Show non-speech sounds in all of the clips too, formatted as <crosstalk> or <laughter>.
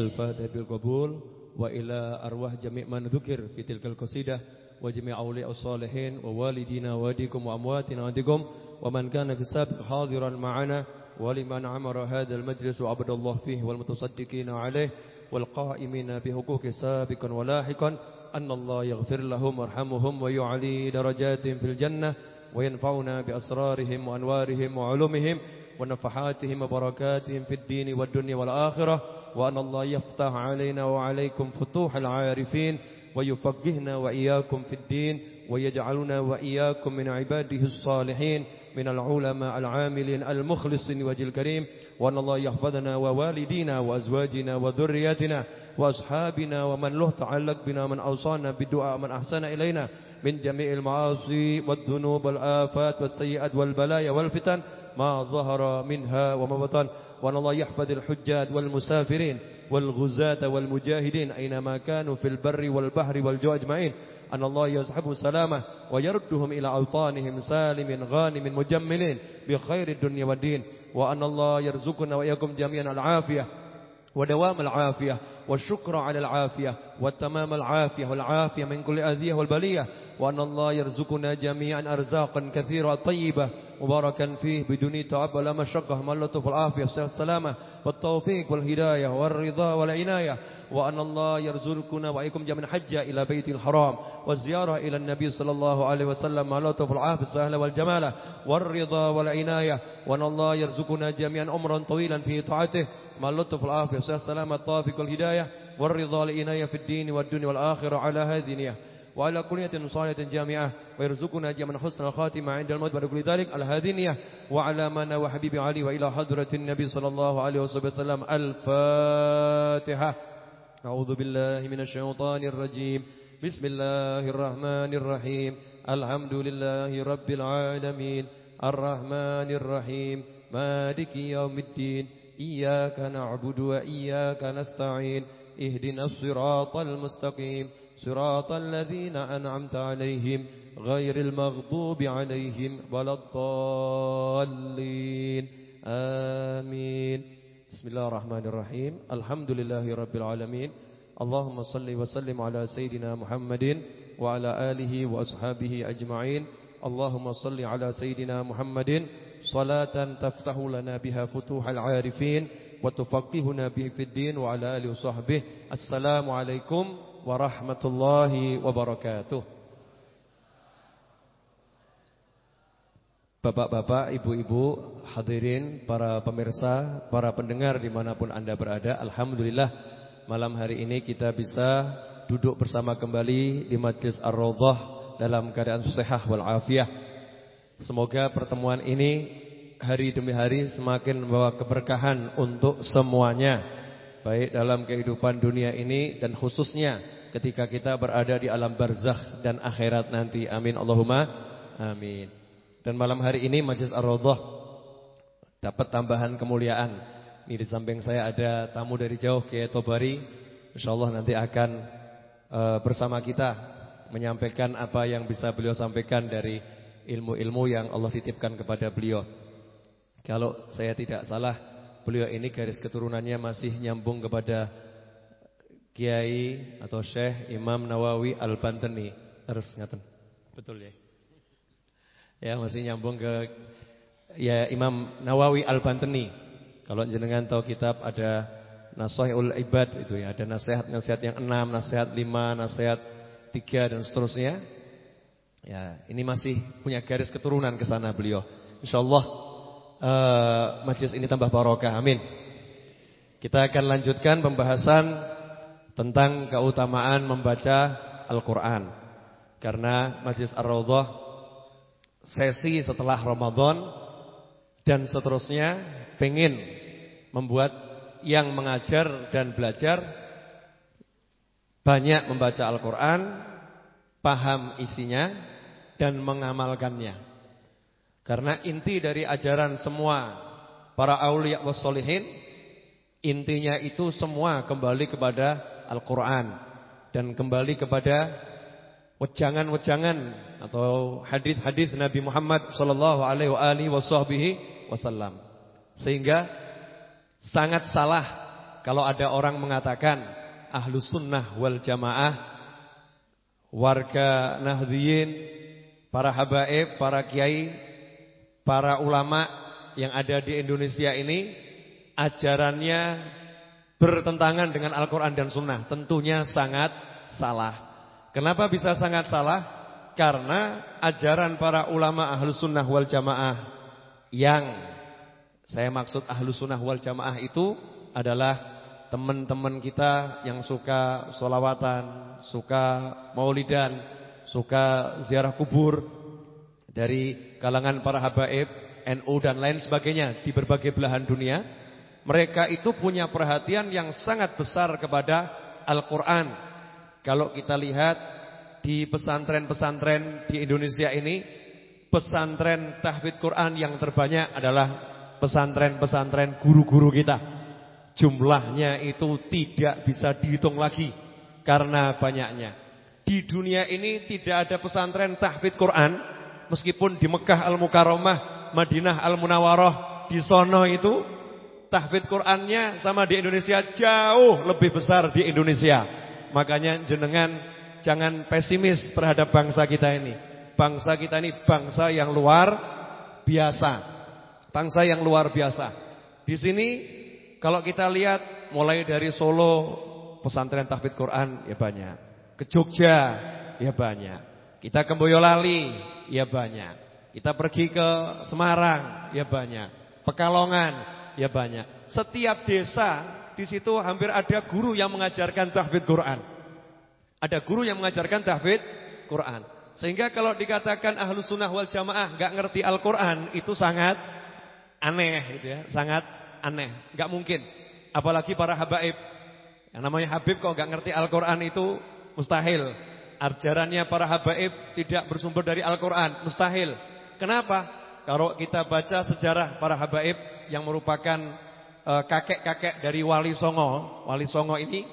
الفاتح بالقبول وإلى أرواح جميع من ذكر في تلك القصيدة وجميع أولياء الصالحين ووالدينا ووالدكم وأمواتنا وأنتكم ومن كان في السابق حاضرا معنا ولمن عمر هذا المجلس وعبد الله فيه والمتصدقين عليه والقائمين بحقوق سابقا ولاحقا أن الله يغفر لهم وارحمهم ويعلي درجاتهم في الجنة وينفعنا بأسرارهم وأنوارهم وعلومهم ونفحاتهم وبركاتهم في الدين والدنيا والآخرة وأن الله يفتح علينا وعليكم فتوح العارفين ويفقهنا وإياكم في الدين ويجعلنا وإياكم من عباده الصالحين من العلماء العاملين المخلصين وجه الكريم وأن الله يحفظنا ووالدينا وأزواجنا وذرياتنا وأصحابنا ومن له تعلق بنا من أوصانا بالدعاء من أحسن إلينا من جميع المعاصي والذنوب والآفات والسيئات والبلايا والفتن ما ظهر منها وما بطن وأن الله يحفظ الحجاج والمسافرين والغزاة والمجاهدين أينما كانوا في البر والبحر والجو أجمعين. أن الله يصحب سلامة ويردهم إلى أوطانهم سالم غانم مجملين بخير الدنيا والدين. وأن الله يرزقنا وإياكم جميعا العافية ودوام العافية والشكر على العافية والتمام العافية والعافية من كل أذية والبلية. وأن الله يرزقنا جميعا أرزاقا كثيرة طيبة مباركا فيه بدون تعب ولا مشقة. من لطف العافية والسلامة والتوفيق والهداية والرضا والعناية. وأن الله يرزقنا وإيكم جميعا حجة إلى بيت الحرام والزيارة إلى النبي صلى الله عليه وسلم. ما لطف العافية السهلة والجمالة والرضا والعناية. وأن الله يرزقنا جميعا عمرا طويلا في طاعته. ما لطف العافية والسلامة الطافق والهداية والرضا والعناية في الدين والدنيا والآخرة على هذه نية وعلى كلية صالحة جامعة. ويرزقنا جميعا حسن الخاتمة عند الموت. بعد كل ذلك على هذه النية وعلى من وحبيب علي وإلى حضرة النبي صلى الله عليه وسلم. الفاتحة. أعوذ بالله من الشيطان الرجيم. بسم الله الرحمن الرحيم. الحمد لله رب العالمين. الرحمن الرحيم. مالك يوم الدين. إياك نعبد وإياك نستعين. اهدنا الصراط المستقيم. صراط الذين أنعمت عليهم غير المغضوب عليهم ولا الضالين. آمين. بسم الله الرحمن الرحيم. الحمد لله رب العالمين. اللهم صل وسلم على سيدنا محمد وعلى آله وأصحابه أجمعين. اللهم صل على سيدنا محمد. صلاة تفتح لنا بها فتوح العارفين وتفقهنا به في الدين وعلى آله وصحبه. السلام عليكم warahmatullahi wabarakatuh. Bapak-bapak, ibu-ibu, hadirin, para pemirsa, para pendengar di mana pun anda berada Alhamdulillah malam hari ini kita bisa duduk bersama kembali di Majlis Ar-Rawdah Dalam keadaan sehat walafiat Semoga pertemuan ini hari demi hari semakin membawa keberkahan untuk semuanya baik dalam kehidupan dunia ini dan khususnya ketika kita berada di alam barzakh dan akhirat nanti. Amin Allahumma amin. Dan malam hari ini Majlis Ar-Raudhah dapat tambahan kemuliaan. Ini di samping saya ada tamu dari jauh Kiai Tobari. Insyaallah nanti akan uh, bersama kita menyampaikan apa yang bisa beliau sampaikan dari ilmu-ilmu yang Allah titipkan kepada beliau. Kalau saya tidak salah beliau ini garis keturunannya masih nyambung kepada Kiai atau Syekh Imam Nawawi Al-Bantani. Terus ngaten. Betul ya? Ya, masih nyambung ke ya Imam Nawawi Al-Bantani. Kalau jenengan tahu kitab ada Nasihatul Ibad itu ya, ada nasihat-nasihat yang enam, nasihat lima, nasihat tiga dan seterusnya. Ya, ini masih punya garis keturunan ke sana beliau. Insyaallah uh, majlis ini tambah barokah. Amin. Kita akan lanjutkan pembahasan tentang keutamaan membaca Al-Qur'an. Karena Majlis Ar-Raudhah sesi setelah Ramadan dan seterusnya pengen membuat yang mengajar dan belajar banyak membaca Al-Qur'an, paham isinya dan mengamalkannya. Karena inti dari ajaran semua para aulia wassolihin intinya itu semua kembali kepada Al-Qur'an dan kembali kepada wejangan-wejangan atau hadis-hadis Nabi Muhammad sallallahu alaihi wasallam. Sehingga sangat salah kalau ada orang mengatakan ahlus sunnah wal jamaah, warga Nahdliyin, para habaib, para kiai, para ulama yang ada di Indonesia ini ajarannya bertentangan dengan Al-Quran dan Sunnah. Tentunya sangat salah. Kenapa bisa sangat salah? Karena ajaran para ulama ahlus sunnah wal jamaah yang saya maksud ahlus sunnah wal jamaah itu adalah teman-teman kita yang suka solawatan, suka maulidan, suka ziarah kubur dari kalangan para habaib, NU dan lain sebagainya di berbagai belahan dunia. Mereka itu punya perhatian yang sangat besar kepada Al-Quran. Kalau kita lihat di pesantren-pesantren di Indonesia ini pesantren tahfidz Quran yang terbanyak adalah pesantren-pesantren guru-guru kita. Jumlahnya itu tidak bisa dihitung lagi karena banyaknya. Di dunia ini tidak ada pesantren tahfidz Quran meskipun di Mekah Al-Mukarramah, Madinah Al-Munawwarah, di sono itu tahfidz Qurannya sama di Indonesia jauh lebih besar di Indonesia. Makanya jenengan jangan pesimis terhadap bangsa kita ini. Bangsa kita ini bangsa yang luar biasa. Bangsa yang luar biasa. Di sini kalau kita lihat mulai dari Solo pesantren tahfidz Quran ya banyak. Ke Jogja ya banyak. Kita ke Boyolali ya banyak. Kita pergi ke Semarang ya banyak. Pekalongan ya banyak. Setiap desa di situ hampir ada guru yang mengajarkan tahfidz Quran. Ada guru yang mengajarkan tahfidz Quran. Sehingga kalau dikatakan ahlu sunnah wal jamaah gak ngerti Al-Quran itu sangat aneh gitu ya. Sangat aneh. Gak mungkin. Apalagi para habaib. Yang namanya habib kok gak ngerti Al-Quran itu mustahil. Ajarannya para habaib tidak bersumber dari Al-Quran. Mustahil. Kenapa? Kalau kita baca sejarah para habaib yang merupakan eh, kakek-kakek dari Wali Songo. Wali Songo ini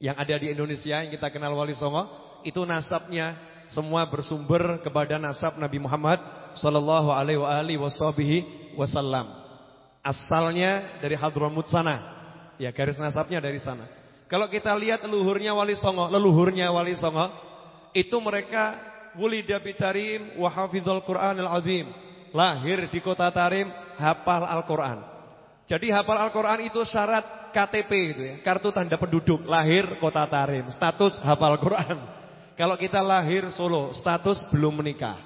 yang ada di Indonesia yang kita kenal Wali Songo itu nasabnya semua bersumber kepada nasab Nabi Muhammad sallallahu alaihi wasallam. Asalnya dari Hadramut sana. Ya, garis nasabnya dari sana. Kalau kita lihat leluhurnya Wali Songo, leluhurnya Wali Songo itu mereka wulida bitarim wa hafizul Qur'anil azim. Lahir di kota Tarim, hafal Al-Qur'an. Jadi hafal Al-Qur'an itu syarat KTP itu ya, kartu tanda penduduk, lahir kota Tarim, status hafal Quran. Kalau kita lahir Solo, status belum menikah.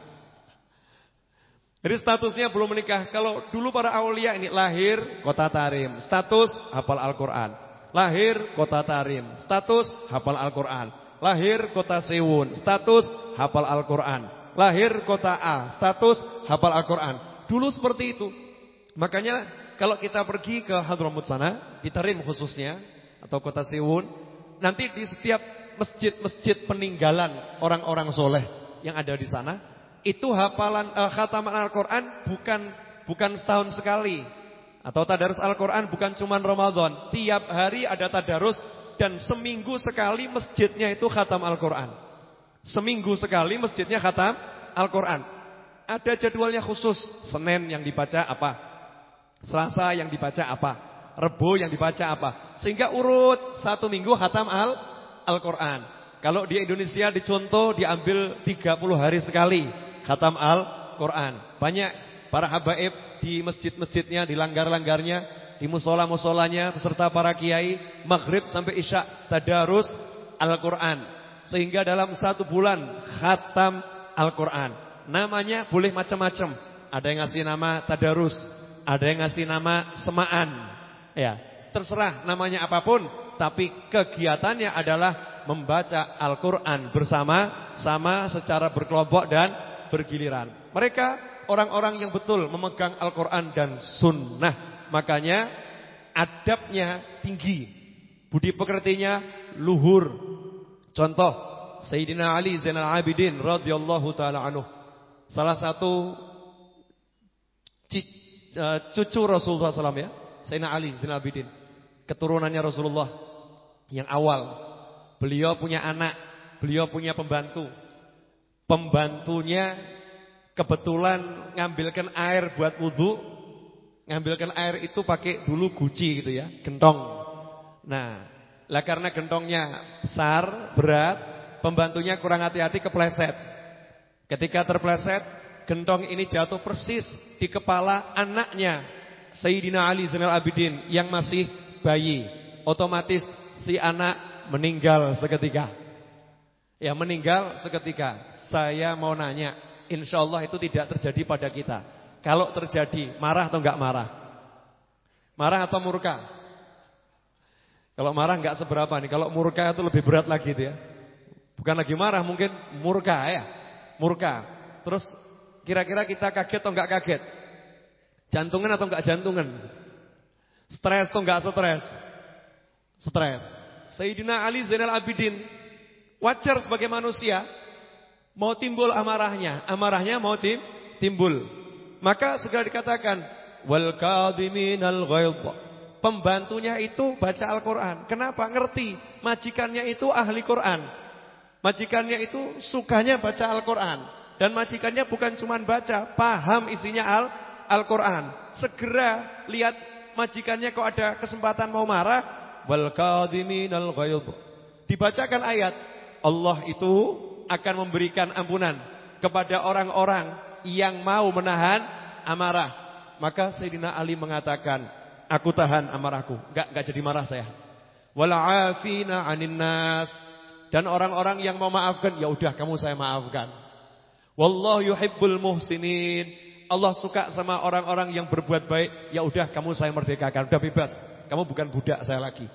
Jadi statusnya belum menikah. Kalau dulu para aulia ini lahir kota Tarim, status hafal Al-Qur'an. Lahir kota Tarim, status hafal Al-Qur'an. Lahir kota Sewun, status hafal Al-Qur'an. Lahir kota A, status hafal Al-Qur'an. Dulu seperti itu. Makanya kalau kita pergi ke Hadramut sana, di Tarim khususnya atau kota Siwun, nanti di setiap masjid-masjid peninggalan orang-orang soleh yang ada di sana, itu hafalan uh, khataman Al-Qur'an bukan bukan setahun sekali. Atau tadarus Al-Qur'an bukan cuma Ramadan, tiap hari ada tadarus dan seminggu sekali masjidnya itu khatam Al-Qur'an. Seminggu sekali masjidnya khatam Al-Qur'an. Ada jadwalnya khusus, Senin yang dibaca apa? Selasa yang dibaca apa? Rebo yang dibaca apa? Sehingga urut satu minggu khatam al Al-Quran. Kalau di Indonesia dicontoh diambil 30 hari sekali khatam Al-Quran. Banyak para habaib di masjid-masjidnya, di langgar-langgarnya, di musola-musolanya, beserta para kiai, maghrib sampai isya, tadarus Al-Quran. Sehingga dalam satu bulan khatam Al-Quran. Namanya boleh macam-macam. Ada yang ngasih nama tadarus, ada yang ngasih nama semaan. Ya, terserah namanya apa pun, tapi kegiatannya adalah membaca Al-Qur'an bersama sama secara berkelompok dan bergiliran. Mereka orang-orang yang betul memegang Al-Qur'an dan sunnah. Makanya adabnya tinggi. Budi pekertinya luhur. Contoh Sayyidina Ali Zainal Abidin radhiyallahu taala anhu. Salah satu uh, cucu Rasulullah SAW ya. Sayyidina Ali Zainal Abidin. Keturunannya Rasulullah yang awal. Beliau punya anak, beliau punya pembantu. Pembantunya kebetulan ngambilkan air buat wudhu. Ngambilkan air itu pakai dulu guci gitu ya, gentong. Nah, lah karena gentongnya besar, berat, pembantunya kurang hati-hati kepleset. Ketika terpleset, gentong ini jatuh persis di kepala anaknya Sayyidina Ali Zainal Abidin yang masih bayi. Otomatis si anak meninggal seketika. Ya meninggal seketika. Saya mau nanya, insya Allah itu tidak terjadi pada kita. Kalau terjadi, marah atau enggak marah? Marah atau murka? Kalau marah enggak seberapa nih. Kalau murka itu lebih berat lagi itu ya. Bukan lagi marah, mungkin murka ya. Murka. Terus kira-kira kita kaget atau enggak kaget? Jantungan atau enggak jantungan? Stres atau enggak stres? Stres. Sayyidina Ali Zainal Abidin wajar sebagai manusia mau timbul amarahnya, amarahnya mau tim, timbul. Maka segera dikatakan wal kadhiminal ghaidh. Pembantunya itu baca Al-Qur'an. Kenapa? Ngerti majikannya itu ahli Qur'an. Majikannya itu sukanya baca Al-Qur'an dan majikannya bukan cuma baca, paham isinya Al-Qur'an. Al Segera lihat majikannya kok ada kesempatan mau marah, wal kadhiminal ghaidh. Dibacakan ayat Allah itu akan memberikan ampunan kepada orang-orang yang mau menahan amarah. Maka Sayyidina Ali mengatakan, aku tahan amarahku. Enggak enggak jadi marah saya. Wala afina nas. Dan orang-orang yang mau maafkan, ya udah kamu saya maafkan. Wallahu yuhibbul muhsinin. Allah suka sama orang-orang yang berbuat baik, ya udah kamu saya merdekakan, udah bebas. Kamu bukan budak saya lagi.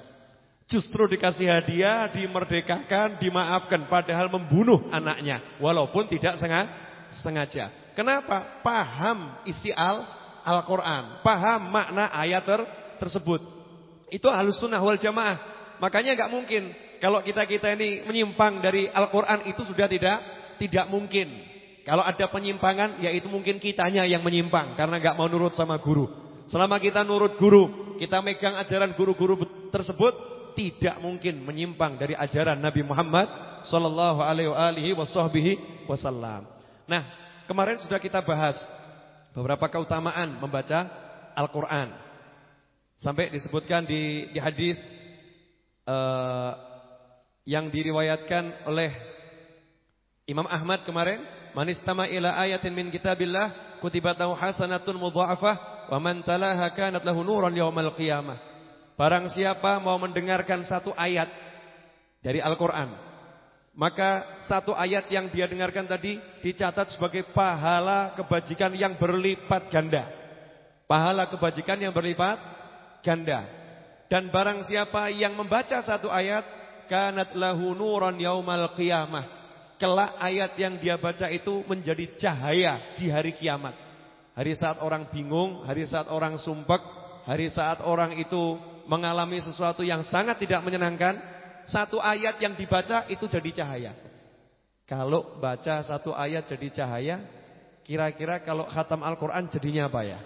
Justru dikasih hadiah, dimerdekakan, dimaafkan. Padahal membunuh anaknya. Walaupun tidak sengaja. Kenapa? Paham isi Al-Quran. Paham makna ayat ter tersebut. Itu halus sunnah wal jamaah. Makanya nggak mungkin. Kalau kita-kita ini menyimpang dari Al-Quran itu sudah tidak tidak mungkin. Kalau ada penyimpangan, ya itu mungkin kitanya yang menyimpang. Karena nggak mau nurut sama guru. Selama kita nurut guru, kita megang ajaran guru-guru tersebut, tidak mungkin menyimpang dari ajaran Nabi Muhammad sallallahu alaihi wasallam. Nah, kemarin sudah kita bahas beberapa keutamaan membaca Al-Qur'an. Sampai disebutkan di di hadis uh, yang diriwayatkan oleh Imam Ahmad kemarin, "Man istama ila ayatin min kitabillah kutibat lahu hasanatun mudha'afah wa man talaha kanat lahu nuran yaumal qiyamah." Barang siapa mau mendengarkan satu ayat dari Al-Quran Maka satu ayat yang dia dengarkan tadi Dicatat sebagai pahala kebajikan yang berlipat ganda. Pahala kebajikan yang berlipat ganda. Dan barang siapa yang membaca satu ayat Kanat lahu nuran yaumal qiyamah Kelak ayat yang dia baca itu menjadi cahaya di hari kiamat. Hari saat orang bingung, hari saat orang sumpek Hari saat orang itu mengalami sesuatu yang sangat tidak menyenangkan, satu ayat yang dibaca itu jadi cahaya. Kalau baca satu ayat jadi cahaya, kira-kira kalau khatam Al-Quran jadinya apa ya?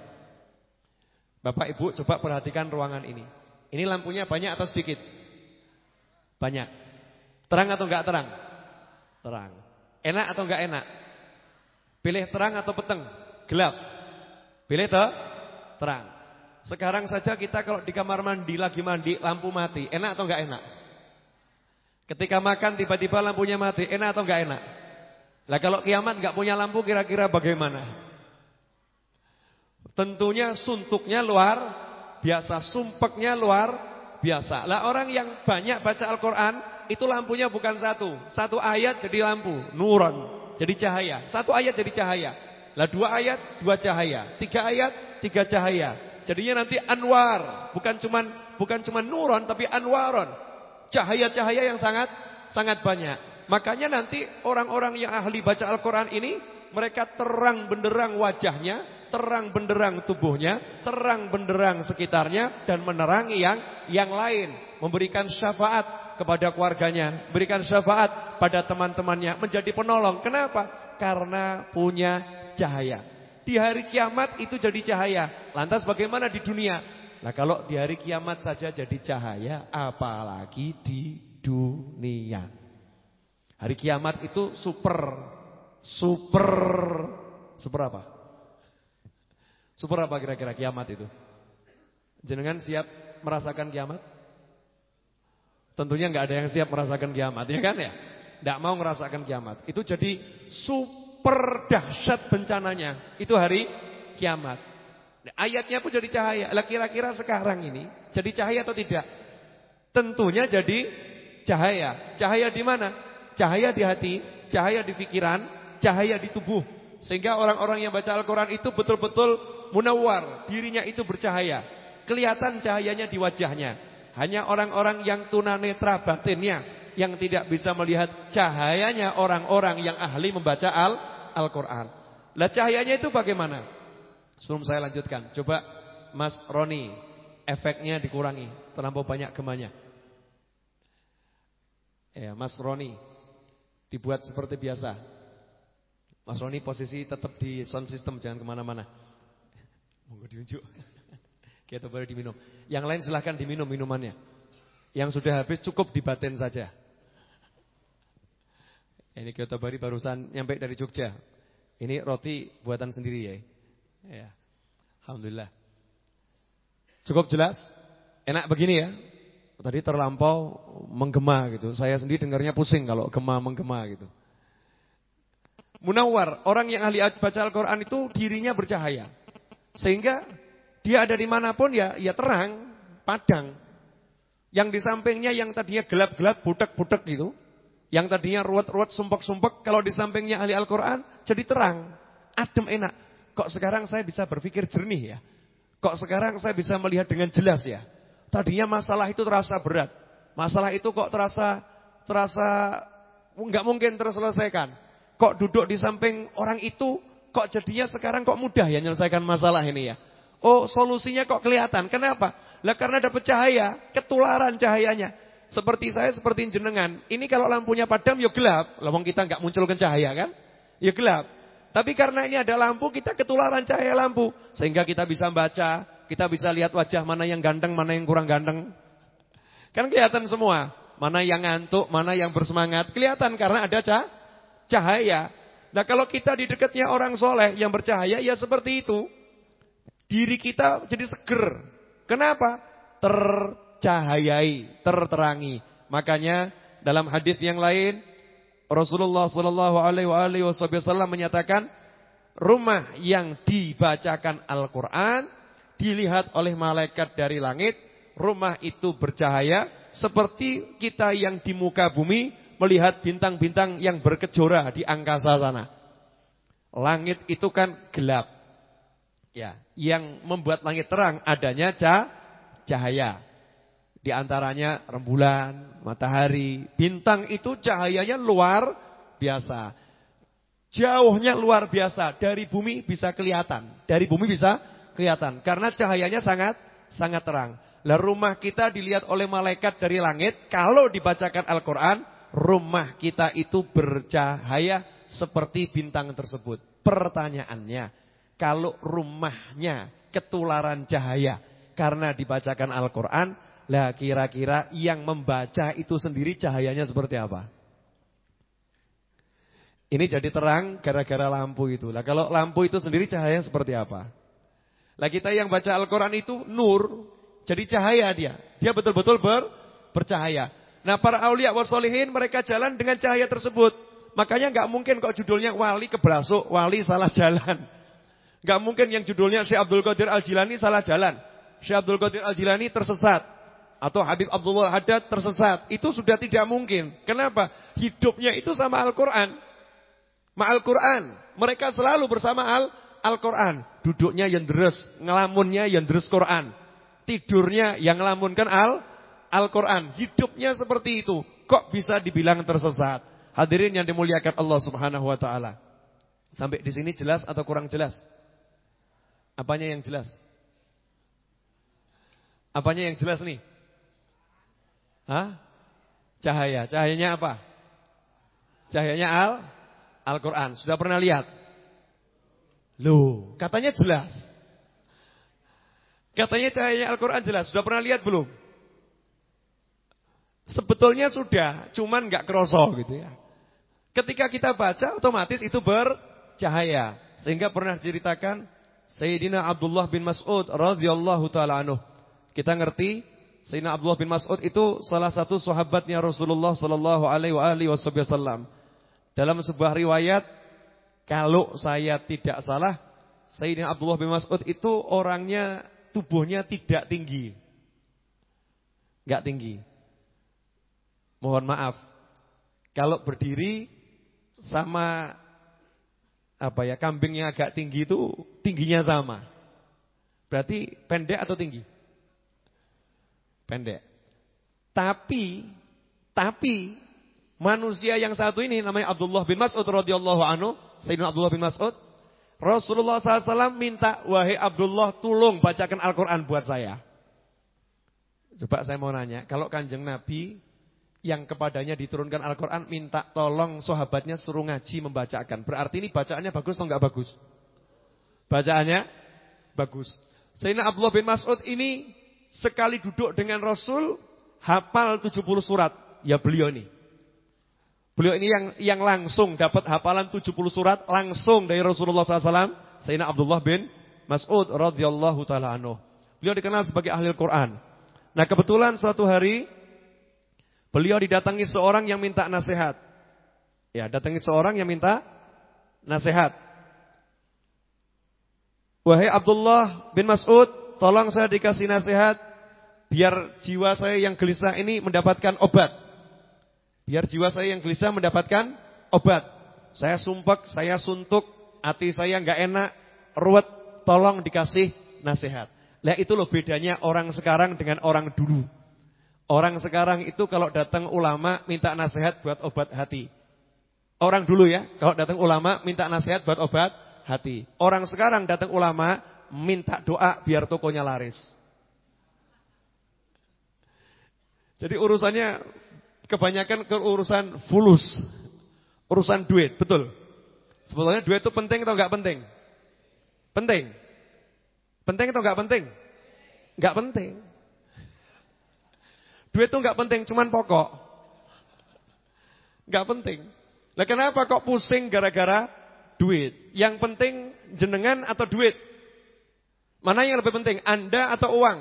Bapak Ibu coba perhatikan ruangan ini. Ini lampunya banyak atau sedikit? Banyak. Terang atau enggak terang? Terang. Enak atau enggak enak? Pilih terang atau peteng? Gelap. Pilih toh? Terang. Sekarang saja kita kalau di kamar mandi lagi mandi lampu mati, enak atau enggak enak? Ketika makan tiba-tiba lampunya mati, enak atau enggak enak? Lah kalau kiamat enggak punya lampu kira-kira bagaimana? Tentunya suntuknya luar biasa, sumpeknya luar biasa. Lah orang yang banyak baca Al-Qur'an itu lampunya bukan satu. Satu ayat jadi lampu, nuron, jadi cahaya. Satu ayat jadi cahaya. Lah dua ayat, dua cahaya. Tiga ayat, tiga cahaya. Jadinya nanti anwar, bukan cuman bukan cuman nuron tapi anwaron. Cahaya-cahaya yang sangat sangat banyak. Makanya nanti orang-orang yang ahli baca Al-Qur'an ini mereka terang benderang wajahnya, terang benderang tubuhnya, terang benderang sekitarnya dan menerangi yang yang lain, memberikan syafaat kepada keluarganya, memberikan syafaat pada teman-temannya, menjadi penolong. Kenapa? Karena punya cahaya. Di hari kiamat itu jadi cahaya. Lantas bagaimana di dunia? Nah kalau di hari kiamat saja jadi cahaya, apalagi di dunia. Hari kiamat itu super, super, super apa? Super apa kira-kira kiamat itu? Jenengan siap merasakan kiamat? Tentunya nggak ada yang siap merasakan kiamat, ya kan ya? Tidak mau merasakan kiamat. Itu jadi super dahsyat bencananya. Itu hari kiamat. Ayatnya pun jadi cahaya. Lah kira-kira sekarang ini jadi cahaya atau tidak? Tentunya jadi cahaya. Cahaya di mana? Cahaya di hati, cahaya di pikiran, cahaya di tubuh. Sehingga orang-orang yang baca Al-Quran itu betul-betul munawar. Dirinya itu bercahaya. Kelihatan cahayanya di wajahnya. Hanya orang-orang yang tunanetra batinnya. Yang tidak bisa melihat cahayanya orang-orang yang ahli membaca Al-Quran. Lah cahayanya itu bagaimana? Sebelum saya lanjutkan. Coba Mas Roni. Efeknya dikurangi. Terlampau banyak gemanya. Ya, Mas Roni. Dibuat seperti biasa. Mas Roni posisi tetap di sound system, jangan ke mana-mana. Monggo diunjuk. Kita baru diminum. Yang lain silahkan diminum minumannya. Yang sudah habis cukup dibatin saja. Ini Kyoto Bari barusan nyampe dari Jogja. Ini roti buatan sendiri ya. Ya. Alhamdulillah. Cukup jelas? Enak begini ya? Tadi terlampau menggema gitu. Saya sendiri dengarnya pusing kalau gema menggema gitu. Munawar, orang yang ahli baca Al-Quran itu dirinya bercahaya. Sehingga dia ada di mana pun ya, ya terang, padang. Yang di sampingnya yang tadinya gelap-gelap, budak-budak gitu. Yang tadinya ruwet-ruwet, sumpek-sumpek. Kalau di sampingnya ahli Al-Quran, jadi terang. Adem enak. Kok sekarang saya bisa berpikir jernih ya? Kok sekarang saya bisa melihat dengan jelas ya? Tadinya masalah itu terasa berat. Masalah itu kok terasa terasa nggak mungkin terselesaikan. Kok duduk di samping orang itu, kok jadinya sekarang kok mudah ya menyelesaikan masalah ini ya. Oh solusinya kok kelihatan, kenapa? Lah karena dapat cahaya, ketularan cahayanya. Seperti saya, seperti jenengan. Ini kalau lampunya padam ya gelap. Lawang kita nggak munculkan cahaya kan? Ya gelap. Tapi karena ini ada lampu, kita ketularan cahaya lampu. Sehingga kita bisa baca, kita bisa lihat wajah mana yang ganteng, mana yang kurang ganteng. Kan kelihatan semua. Mana yang ngantuk, mana yang bersemangat. Kelihatan karena ada cahaya cahaya. Nah kalau kita di dekatnya orang soleh yang bercahaya, ya seperti itu. Diri kita jadi seger. Kenapa? Tercahayai, terterangi. Makanya dalam hadis yang lain, Rasulullah Shallallahu Alaihi Wasallam menyatakan, rumah yang dibacakan Al-Quran, dilihat oleh malaikat dari langit, rumah itu bercahaya, seperti kita yang di muka bumi melihat bintang-bintang yang berkejora di angkasa sana. Langit itu kan gelap. Ya, yang membuat langit terang adanya cahaya. Di antaranya rembulan, matahari, bintang itu cahayanya luar biasa. Jauhnya luar biasa, dari bumi bisa kelihatan. Dari bumi bisa kelihatan karena cahayanya sangat sangat terang. Lah rumah kita dilihat oleh malaikat dari langit kalau dibacakan Al-Qur'an rumah kita itu bercahaya seperti bintang tersebut. Pertanyaannya, kalau rumahnya ketularan cahaya karena dibacakan Al-Quran, lah kira-kira yang membaca itu sendiri cahayanya seperti apa? Ini jadi terang gara-gara lampu itu. Lah kalau lampu itu sendiri cahaya seperti apa? Lah kita yang baca Al-Quran itu nur, jadi cahaya dia. Dia betul-betul ber, bercahaya. Nah para aulia wasolihin mereka jalan dengan cahaya tersebut. Makanya nggak mungkin kok judulnya wali kebrasuk, wali salah jalan. Nggak mungkin yang judulnya Syekh Abdul Qadir Al-Jilani salah jalan. Syekh Abdul Qadir Al-Jilani tersesat. Atau Habib Abdullah Haddad tersesat. Itu sudah tidak mungkin. Kenapa? Hidupnya itu sama Al-Quran. Ma-Al-Quran. Mereka selalu bersama Al-Quran. Duduknya yang deres, ngelamunnya yang deres Quran. Tidurnya yang ngelamunkan Al-Quran. Al-Quran. Hidupnya seperti itu. Kok bisa dibilang tersesat? Hadirin yang dimuliakan Allah subhanahu wa ta'ala. Sampai di sini jelas atau kurang jelas? Apanya yang jelas? Apanya yang jelas nih? Hah? Cahaya. Cahayanya apa? Cahayanya Al Al-Quran. Sudah pernah lihat? Loh, katanya jelas. Katanya cahayanya Al-Quran jelas. Sudah pernah lihat belum? Sebetulnya sudah, cuman nggak kroso gitu ya. Ketika kita baca otomatis itu bercahaya. Sehingga pernah diceritakan Sayyidina Abdullah bin Mas'ud radhiyallahu taala anhu. Kita ngerti Sayyidina Abdullah bin Mas'ud itu salah satu sahabatnya Rasulullah sallallahu alaihi wasallam. Dalam sebuah riwayat kalau saya tidak salah Sayyidina Abdullah bin Mas'ud itu orangnya tubuhnya tidak tinggi. Enggak tinggi. Mohon maaf. Kalau berdiri sama apa ya kambingnya agak tinggi itu tingginya sama. Berarti pendek atau tinggi? Pendek. Tapi tapi manusia yang satu ini namanya Abdullah bin Mas'ud radhiyallahu anhu, Sayyidina Abdullah bin Mas'ud, Rasulullah SAW minta, wahai Abdullah, tolong bacakan Al-Quran buat saya. Coba saya mau nanya, kalau kanjeng Nabi yang kepadanya diturunkan Al-Quran minta tolong sahabatnya suruh ngaji membacakan. Berarti ini bacaannya bagus atau enggak bagus? Bacaannya bagus. Sayyidina Abdullah bin Mas'ud ini sekali duduk dengan Rasul hafal 70 surat. Ya beliau ini. Beliau ini yang yang langsung dapat hafalan 70 surat langsung dari Rasulullah SAW. Sayyidina Abdullah bin Mas'ud radhiyallahu taala anhu. Beliau dikenal sebagai ahli Al-Qur'an. Nah, kebetulan suatu hari beliau didatangi seorang yang minta nasihat. Ya, datangi seorang yang minta nasihat. Wahai Abdullah bin Mas'ud, tolong saya dikasih nasihat biar jiwa saya yang gelisah ini mendapatkan obat. Biar jiwa saya yang gelisah mendapatkan obat. Saya sumpek, saya suntuk, hati saya nggak enak, ruwet, tolong dikasih nasihat. Lah itu loh bedanya orang sekarang dengan orang dulu. Orang sekarang itu kalau datang ulama minta nasihat buat obat hati. Orang dulu ya, kalau datang ulama minta nasihat buat obat hati. Orang sekarang datang ulama minta doa biar tokonya laris. Jadi urusannya kebanyakan ke urusan fulus. Urusan duit, betul. Sebetulnya duit itu penting atau enggak penting? Penting. Penting atau enggak penting? Enggak penting. Duit itu enggak penting, cuman pokok. Enggak penting. Nah kenapa kok pusing gara-gara duit? Yang penting jenengan atau duit? Mana yang lebih penting, Anda atau uang?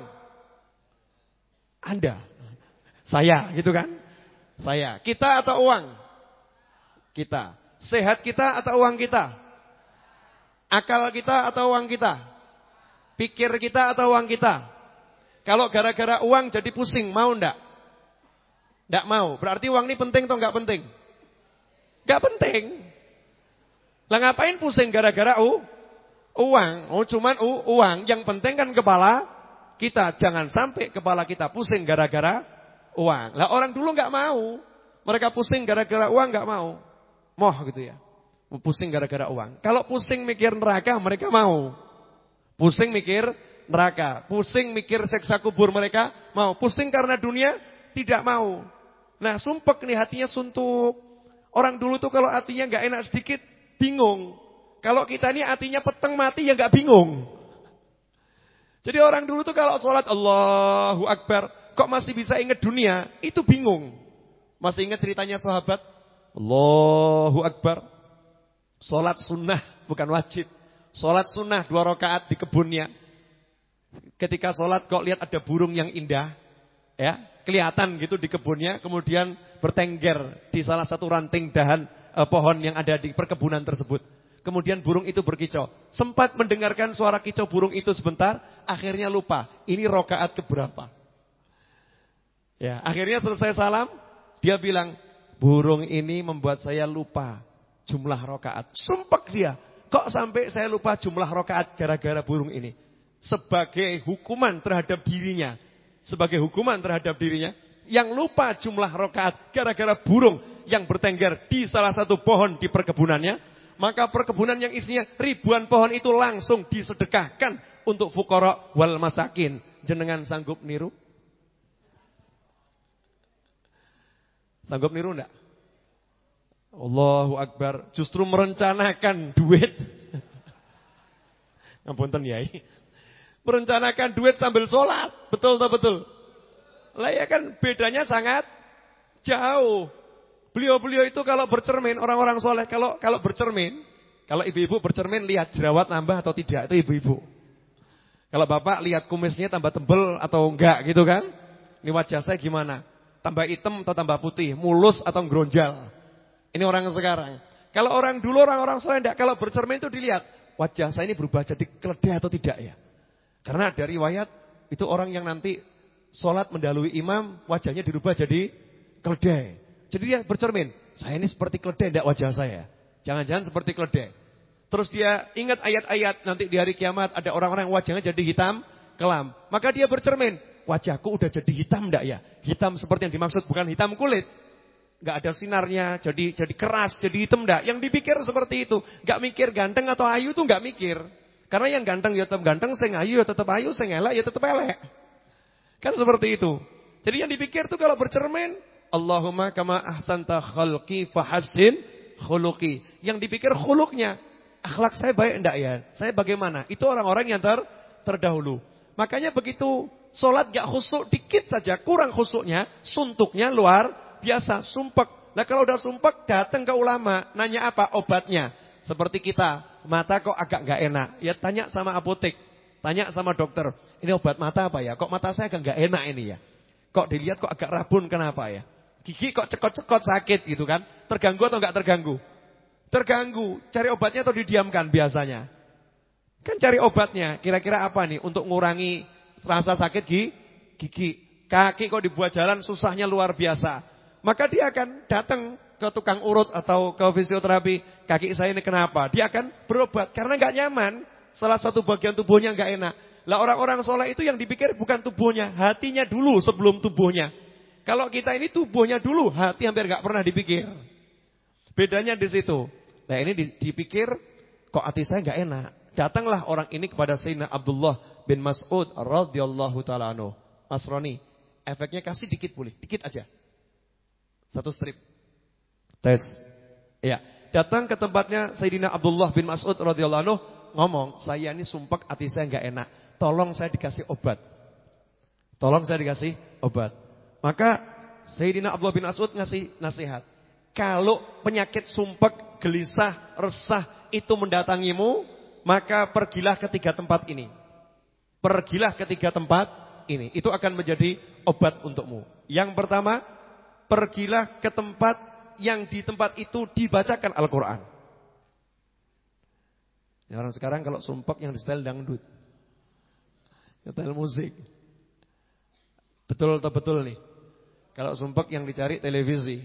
Anda. Saya, gitu kan? Saya. Kita atau uang? Kita. Sehat kita atau uang kita? Akal kita atau uang kita? Pikir kita atau uang kita? Kalau gara-gara uang jadi pusing, mau ndak? Ndak mau. Berarti uang ini penting atau enggak penting? Enggak penting. Lah ngapain pusing gara-gara u? Uang. Oh cuman uh, uang. Yang penting kan kepala kita. Jangan sampai kepala kita pusing gara-gara uang. Lah orang dulu nggak mau. Mereka pusing gara-gara uang nggak mau. Moh gitu ya. Pusing gara-gara uang. Kalau pusing mikir neraka mereka mau. Pusing mikir neraka. Pusing mikir seksa kubur mereka mau. Pusing karena dunia tidak mau. Nah sumpek nih hatinya suntuk. Orang dulu tuh kalau hatinya nggak enak sedikit bingung. Kalau kita ini artinya peteng mati ya nggak bingung. Jadi orang dulu tuh kalau sholat Allahu Akbar, kok masih bisa ingat dunia, itu bingung. Masih ingat ceritanya sahabat? Allahu Akbar. Sholat sunnah, bukan wajib. Sholat sunnah dua rakaat di kebunnya. Ketika sholat kok lihat ada burung yang indah. ya Kelihatan gitu di kebunnya. Kemudian bertengger di salah satu ranting dahan eh, pohon yang ada di perkebunan tersebut. Kemudian burung itu berkicau. Sempat mendengarkan suara kicau burung itu sebentar, akhirnya lupa. Ini rokaat keberapa? Ya, akhirnya selesai salam, dia bilang, burung ini membuat saya lupa jumlah rokaat. Sumpah dia, kok sampai saya lupa jumlah rokaat gara-gara burung ini? Sebagai hukuman terhadap dirinya, sebagai hukuman terhadap dirinya, yang lupa jumlah rokaat gara-gara burung yang bertengger di salah satu pohon di perkebunannya, maka perkebunan yang isinya ribuan pohon itu langsung disedekahkan untuk fukara wal masakin. Jenengan sanggup niru? Sanggup niru enggak? Allahu Akbar. Justru merencanakan duit. <laughs> Ngapunten yai. Merencanakan duit sambil sholat. Betul tak betul? Lah ya kan bedanya sangat jauh. Beliau-beliau itu kalau bercermin, orang-orang soleh kalau kalau bercermin, kalau ibu-ibu bercermin lihat jerawat nambah atau tidak, itu ibu-ibu. Kalau bapak lihat kumisnya tambah tebel atau enggak gitu kan. Ini wajah saya gimana? Tambah hitam atau tambah putih? Mulus atau gronjal? Ini orang sekarang. Kalau orang dulu orang-orang soleh enggak. Kalau bercermin itu dilihat. Wajah saya ini berubah jadi keledai atau tidak ya? Karena dari riwayat itu orang yang nanti sholat mendalui imam. Wajahnya dirubah jadi keledai. Jadi dia bercermin. Saya ini seperti keledai enggak wajah saya? Jangan-jangan seperti keledai. Terus dia ingat ayat-ayat nanti di hari kiamat ada orang-orang yang wajahnya jadi hitam kelam. Maka dia bercermin, wajahku udah jadi hitam enggak ya? Hitam seperti yang dimaksud bukan hitam kulit. Enggak ada sinarnya, jadi jadi keras, jadi hitam enggak? Yang dipikir seperti itu. Enggak mikir ganteng atau ayu tuh enggak mikir. Karena yang ganteng ya tetap ganteng, sing ayu ya tetap ayu, sing elek ya tetap elek. Kan seperti itu. Jadi yang dipikir tuh kalau bercermin, Allahumma kama ahsanta khalqi fahassin khuluqi. Yang dipikir khuluknya, akhlak saya baik enggak ya? Saya bagaimana? Itu orang-orang yang ter terdahulu. Makanya begitu sholat gak khusuk dikit saja, kurang khusuknya, suntuknya luar biasa, sumpek. Nah kalau udah sumpek datang ke ulama, nanya apa obatnya? Seperti kita, mata kok agak gak enak. Ya tanya sama apotek, tanya sama dokter, ini obat mata apa ya? Kok mata saya agak gak enak ini ya? Kok dilihat kok agak rabun kenapa ya? Gigi kok cekot-cekot sakit gitu kan? Terganggu atau gak terganggu? Terganggu, cari obatnya atau didiamkan biasanya? Kan cari obatnya, kira-kira apa nih untuk ngurangi rasa sakit gigi. Kaki kok dibuat jalan susahnya luar biasa. Maka dia akan datang ke tukang urut atau ke fisioterapi. Kaki saya ini kenapa? Dia akan berobat karena nggak nyaman. Salah satu bagian tubuhnya nggak enak. Lah orang-orang soleh itu yang dipikir bukan tubuhnya, hatinya dulu sebelum tubuhnya. Kalau kita ini tubuhnya dulu, hati hampir nggak pernah dipikir. Bedanya di situ. Nah ini dipikir kok hati saya nggak enak. Datanglah orang ini kepada Sayyidina Abdullah bin Mas'ud radhiyallahu taala anhu. Mas Roni, efeknya kasih dikit boleh, dikit aja. Satu strip. Tes. Ya, datang ke tempatnya Sayyidina Abdullah bin Mas'ud radhiyallahu anhu ngomong, "Saya ini sumpek hati saya enggak enak. Tolong saya dikasih obat." Tolong saya dikasih obat. Maka Sayyidina Abdullah bin Mas'ud ngasih nasihat. Kalau penyakit sumpek, gelisah, resah itu mendatangimu, maka pergilah ke tiga tempat ini. Pergilah ke tiga tempat ini. Itu akan menjadi obat untukmu. Yang pertama, pergilah ke tempat yang di tempat itu dibacakan Al-Quran. Ya, orang sekarang kalau sumpek yang di dangdut. Style musik. Betul atau betul nih? Kalau sumpek yang dicari televisi.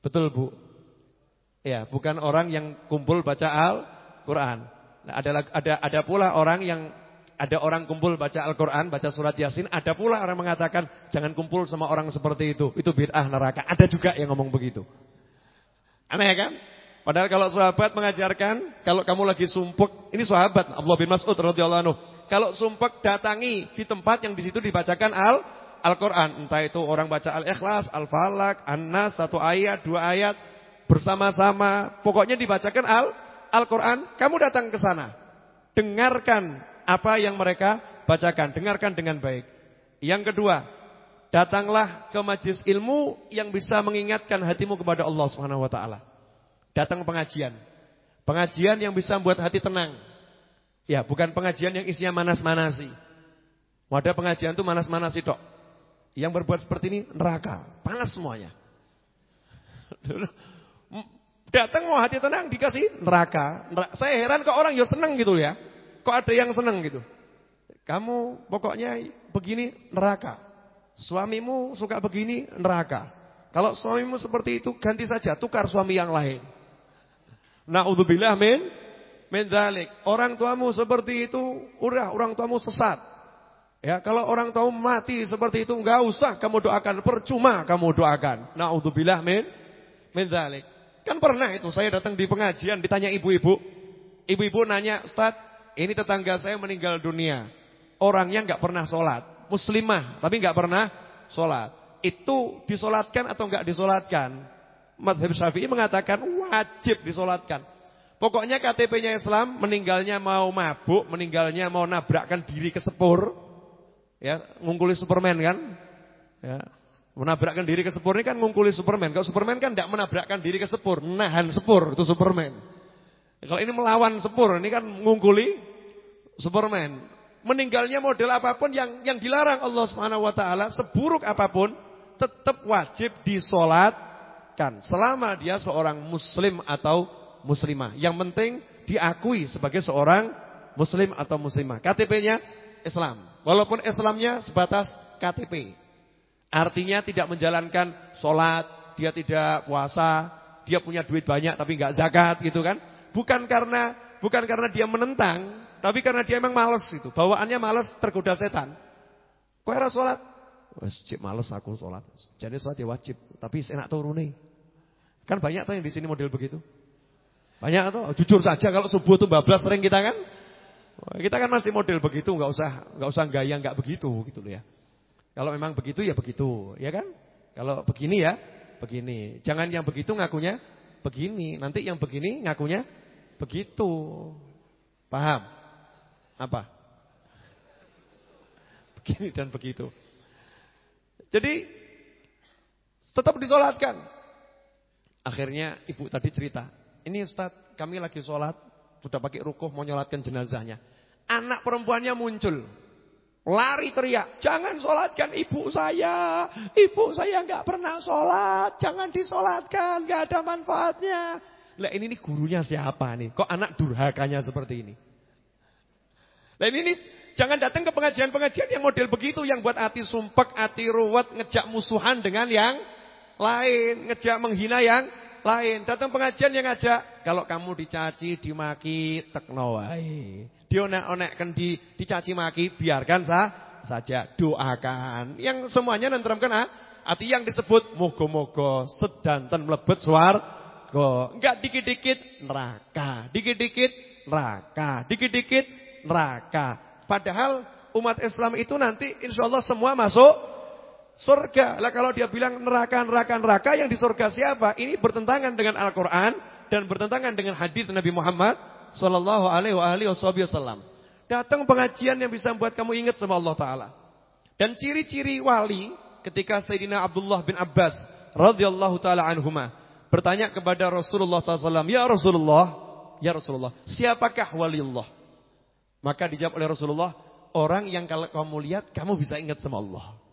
Betul bu? Ya, bukan orang yang kumpul baca Al-Quran. Nah, ada, ada, ada pula orang yang ada orang kumpul baca Al-Quran, baca surat Yasin. Ada pula orang mengatakan, jangan kumpul sama orang seperti itu. Itu bid'ah neraka. Ada juga yang ngomong begitu. Aneh kan? Padahal kalau sahabat mengajarkan, kalau kamu lagi sumpuk, ini sahabat Allah bin Mas'ud radhiyallahu anhu. Kalau sumpuk datangi di tempat yang di situ dibacakan Al Al-Qur'an, entah itu orang baca Al-Ikhlas, Al-Falaq, An-Nas satu ayat, dua ayat bersama-sama, pokoknya dibacakan Al Al-Qur'an, kamu datang ke sana. Dengarkan apa yang mereka bacakan. Dengarkan dengan baik. Yang kedua, datanglah ke majlis ilmu yang bisa mengingatkan hatimu kepada Allah Subhanahu wa taala. Datang pengajian. Pengajian yang bisa membuat hati tenang. Ya, bukan pengajian yang isinya manas-manasi. Wadah pengajian itu manas-manasi tok. Yang berbuat seperti ini neraka, panas semuanya. <laughs> Datang mau hati tenang dikasih neraka. Saya heran kok orang ya seneng gitu ya. Kok ada yang senang gitu? Kamu pokoknya begini neraka. Suamimu suka begini neraka. Kalau suamimu seperti itu ganti saja, tukar suami yang lain. Nauzubillah min min dzalik. Orang tuamu seperti itu, udah orang tuamu sesat. Ya, kalau orang tuamu mati seperti itu enggak usah kamu doakan, percuma kamu doakan. Nauzubillah min min dzalik. Kan pernah itu saya datang di pengajian ditanya ibu-ibu. Ibu-ibu nanya, "Ustaz, ini tetangga saya meninggal dunia. Orangnya nggak pernah sholat. Muslimah, tapi nggak pernah sholat. Itu disolatkan atau nggak disolatkan? Madhab Syafi'i mengatakan wajib disolatkan. Pokoknya KTP-nya Islam, meninggalnya mau mabuk, meninggalnya mau nabrakkan diri ke sepur. Ya, ngungkuli Superman kan? Ya, menabrakkan diri ke sepur ini kan ngungkuli Superman. Kalau Superman kan tidak menabrakkan diri ke sepur, nahan sepur, itu Superman. Kalau ini melawan sepur, ini kan ngungkuli Superman. meninggalnya model apa pun yang yang dilarang Allah Subhanahu wa taala, seburuk apa pun tetap wajib disolatkan selama dia seorang muslim atau muslimah. Yang penting diakui sebagai seorang muslim atau muslimah. KTP-nya Islam. Walaupun Islamnya sebatas KTP. Artinya tidak menjalankan sholat, dia tidak puasa, dia punya duit banyak tapi nggak zakat gitu kan. Bukan karena bukan karena dia menentang, tapi karena dia emang males gitu. Bawaannya males tergoda setan. Kok era sholat? Cik males aku sholat. Jadi sholat ya wajib, tapi enak turune. Kan banyak tuh yang di sini model begitu. Banyak tuh, jujur saja kalau subuh tuh bablas sering kita kan. Kita kan masih model begitu, nggak usah nggak usah gaya nggak begitu gitu loh ya. Kalau memang begitu ya begitu, ya kan? Kalau begini ya begini. Jangan yang begitu ngakunya begini, nanti yang begini ngakunya begitu. Paham? Apa? <laughs> Begini dan begitu. Jadi tetap disolatkan. Akhirnya ibu tadi cerita, ini Ustaz, kami lagi sholat, sudah pakai rukuh mau nyolatkan jenazahnya. Anak perempuannya muncul. Lari teriak, jangan sholatkan ibu saya. Ibu saya nggak pernah sholat, jangan disolatkan, nggak ada manfaatnya. Lah ini nih gurunya siapa nih? Kok anak durhakanya seperti ini? Lah ini nih jangan datang ke pengajian-pengajian yang model begitu yang buat hati sumpek, hati ruwet, ngejak musuhan dengan yang lain, ngejak menghina yang lain. Datang pengajian yang ngajak, kalau kamu dicaci, dimaki, tekno wae. Dionek-onekkan di dicaci maki, biarkan sah saja, doakan. Yang semuanya nenteramkan ah, arti yang disebut mogo-mogo sedanten mlebet swarga. Enggak dikit-dikit neraka, dikit-dikit neraka, dikit-dikit neraka. Padahal umat Islam itu nanti insya Allah semua masuk surga. Lah kalau dia bilang neraka, neraka, neraka yang di surga siapa? Ini bertentangan dengan Al-Qur'an dan bertentangan dengan hadis Nabi Muhammad sallallahu alaihi wasallam. Datang pengajian yang bisa membuat kamu ingat sama Allah taala. Dan ciri-ciri wali ketika Sayyidina Abdullah bin Abbas radhiyallahu taala anhuma bertanya kepada Rasulullah SAW, "Ya Rasulullah, ya Rasulullah, siapakah waliullah?" Maka dijawab oleh Rasulullah, "Orang yang kalau kamu lihat kamu bisa ingat sama Allah."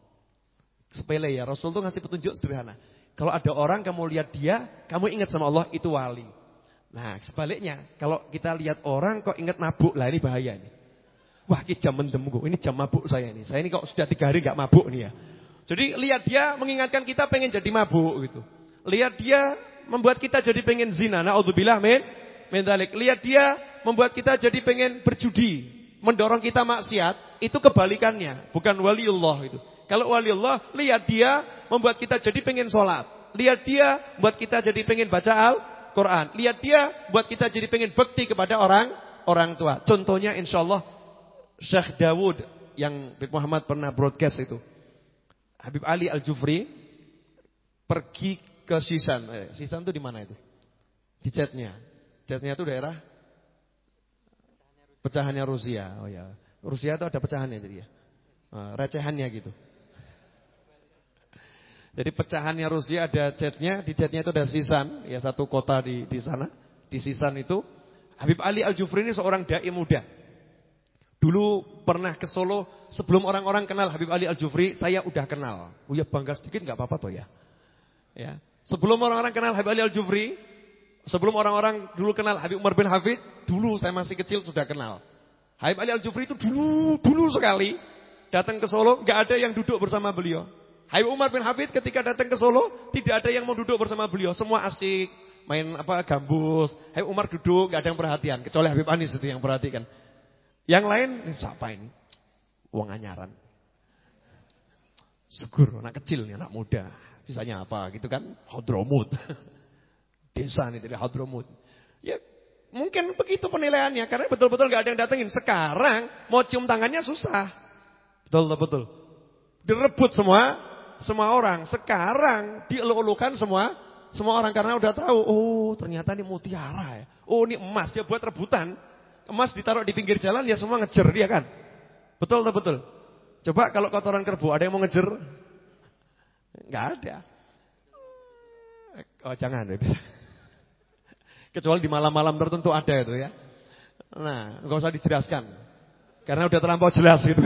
Sepele ya, Rasul tuh ngasih petunjuk sederhana. Kalau ada orang kamu lihat dia, kamu ingat sama Allah, itu wali. Nah, sebaliknya, kalau kita lihat orang kok ingat mabuk, lah ini bahaya nih. Wah, ini jam mendemku, ini jam mabuk saya ini. Saya ini kok sudah tiga hari nggak mabuk nih ya. Jadi lihat dia mengingatkan kita pengen jadi mabuk gitu. Lihat dia membuat kita jadi pengen zina. Naudzubillah min min Lihat dia membuat kita jadi pengen berjudi, mendorong kita maksiat, itu kebalikannya, bukan waliullah itu. Kalau wali Allah, lihat dia membuat kita jadi pengen sholat. Lihat dia membuat kita jadi pengen baca Al-Quran. Lihat dia buat kita jadi pengen bekti kepada orang orang tua. Contohnya insya Allah Syekh Dawud yang Muhammad pernah broadcast itu. Habib Ali Al-Jufri pergi ke Sisan. Eh, Sisan itu di mana itu? Di chatnya. Chatnya itu daerah pecahannya Rusia. Oh ya. Rusia itu ada pecahannya jadi ya. Eh, recehannya gitu. Jadi pecahannya Rusia ada chatnya, di chatnya itu ada Sisan, ya satu kota di di sana. Di Sisan itu Habib Ali Al-Jufri ini seorang dai muda. Dulu pernah ke Solo sebelum orang-orang kenal Habib Ali Al-Jufri, saya udah kenal. Oh ya bangga sedikit nggak apa-apa toh ya. Ya. Sebelum orang-orang kenal Habib Ali Al-Jufri, sebelum orang-orang dulu kenal Habib Umar bin Hafid, dulu saya masih kecil sudah kenal. Habib Ali Al-Jufri itu dulu dulu sekali datang ke Solo, nggak ada yang duduk bersama beliau. Habib Umar bin Habib ketika datang ke Solo, tidak ada yang mau duduk bersama beliau. Semua asik, main apa gambus. Habib Umar duduk, gak ada yang perhatian. Kecuali Habib Anis itu yang perhatikan. Yang lain, siapa ini? Uang anyaran. Syukur, anak kecil anak muda. Bisanya apa gitu kan? Hadromut. <laughs> Desa nih dari Hadromut. Ya mungkin begitu penilaiannya. Karena betul-betul gak ada yang datengin. Sekarang mau cium tangannya susah. Betul, betul. Direbut semua semua orang. Sekarang dielulukan semua semua orang karena udah tahu, oh ternyata ini mutiara ya. Oh ini emas, dia buat rebutan. Emas ditaruh di pinggir jalan, ya semua ngejer dia kan. Betul betul betul. Coba kalau kotoran kerbau ada yang mau ngejer? Enggak ada. Oh jangan. <laughs> Kecuali di malam-malam tertentu ada itu ya. Nah, enggak usah dijelaskan. Karena udah terlampau jelas gitu.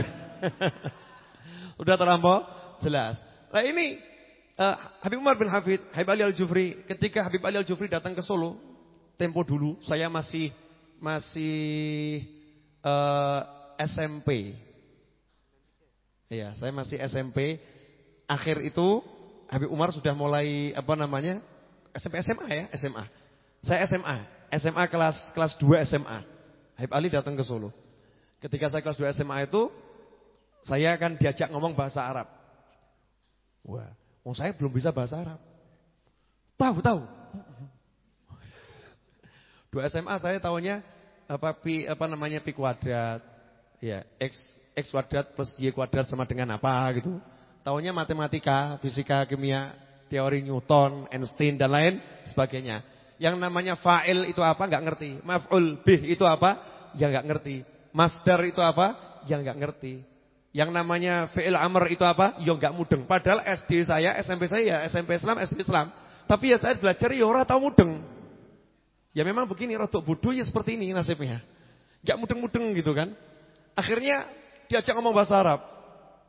<laughs> udah terlampau jelas. Nah ini uh, Habib Umar bin Hafid, Habib Ali Al-Jufri, ketika Habib Ali Al-Jufri datang ke Solo, tempo dulu saya masih masih uh, eh, SMP. Iya, saya masih SMP. Akhir itu Habib Umar sudah mulai apa namanya? SMP SMA ya, SMA. Saya SMA, SMA kelas kelas 2 SMA. Habib Ali datang ke Solo. Ketika saya kelas 2 SMA itu saya akan diajak ngomong bahasa Arab. Wah, oh saya belum bisa bahasa Arab. Tahu, tahu. Dua SMA saya tahunya apa pi apa namanya pi kuadrat. Ya, x x kuadrat plus y kuadrat sama dengan apa gitu. Tahunya matematika, fisika, kimia, teori Newton, Einstein dan lain sebagainya. Yang namanya fa'il itu apa enggak ngerti. Maf'ul bih itu apa? Ya enggak ngerti. Masdar itu apa? Ya enggak ngerti. Yang namanya fi'il amr itu apa? Ya enggak mudeng. Padahal SD saya, SMP saya ya SMP Islam, SD Islam. Tapi ya saya belajar ya ora tau mudeng. Ya memang begini rotok bodoh ya seperti ini nasibnya. Enggak mudeng-mudeng gitu kan. Akhirnya diajak ngomong bahasa Arab.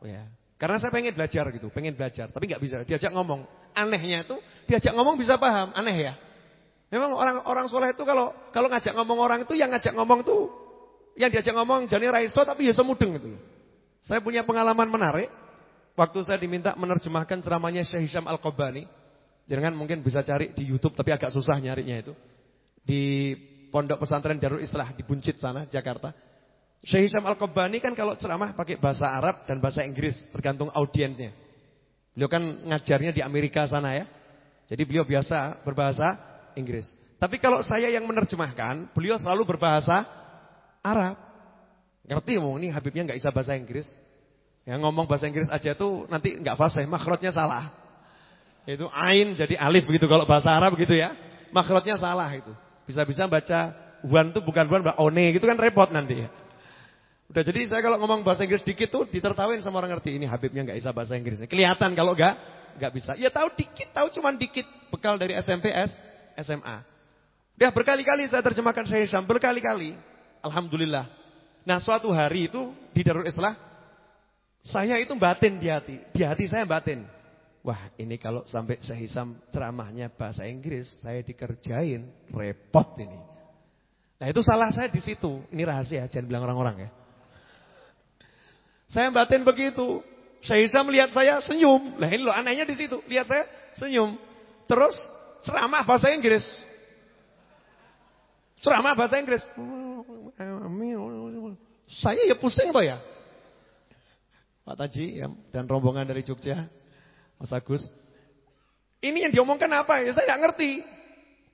Oh ya. Karena saya pengen belajar gitu, pengen belajar, tapi nggak bisa. Diajak ngomong. Anehnya itu diajak ngomong bisa paham, aneh ya. Memang orang-orang soleh itu kalau kalau ngajak ngomong orang itu yang ngajak ngomong tuh yang diajak ngomong jadi raiso tapi ya semudeng itu. Saya punya pengalaman menarik waktu saya diminta menerjemahkan ceramahnya Syekh Hisham Al-Qobani. Jangan mungkin bisa cari di YouTube tapi agak susah nyarinya itu. Di Pondok Pesantren Darul Islah di Buncit sana, Jakarta. Syekh Hisham Al-Qabbani kan kalau ceramah pakai bahasa Arab dan bahasa Inggris, tergantung audiensnya. Beliau kan ngajarnya di Amerika sana ya. Jadi beliau biasa berbahasa Inggris. Tapi kalau saya yang menerjemahkan, beliau selalu berbahasa Arab. Ngerti mau ini Habibnya nggak bisa bahasa Inggris. Yang ngomong bahasa Inggris aja tuh nanti nggak fasih, makhrajnya salah. Itu ain jadi alif gitu kalau bahasa Arab gitu ya. Makhrajnya salah itu. Bisa-bisa baca wan tuh bukan wan, one gitu kan repot nanti ya. Udah jadi saya kalau ngomong bahasa Inggris dikit tuh ditertawain sama orang ngerti. Ini Habibnya nggak bisa bahasa Inggris. Kelihatan kalau nggak nggak bisa. Ya tahu dikit, tahu cuma dikit bekal dari SMP S, SMA. Dia berkali-kali saya terjemahkan saya Syam, berkali-kali. Alhamdulillah. Nah, suatu hari itu di Darul Islah saya itu batin di hati. Di hati saya batin. Wah, ini kalau sampai saya Hisam ceramahnya bahasa Inggris, saya dikerjain, repot ini. Nah, itu salah saya di situ. Ini rahasia, jangan bilang orang-orang ya. Saya batin begitu. Syaiza melihat saya senyum. Lah ini loh anehnya di situ. Lihat saya senyum. Terus ceramah bahasa Inggris. Ceramah bahasa Inggris. Saya ya pusing toh ya. Pak Taji ya, dan rombongan dari Jogja. Mas Agus. Ini yang diomongkan apa ya? Saya nggak ngerti.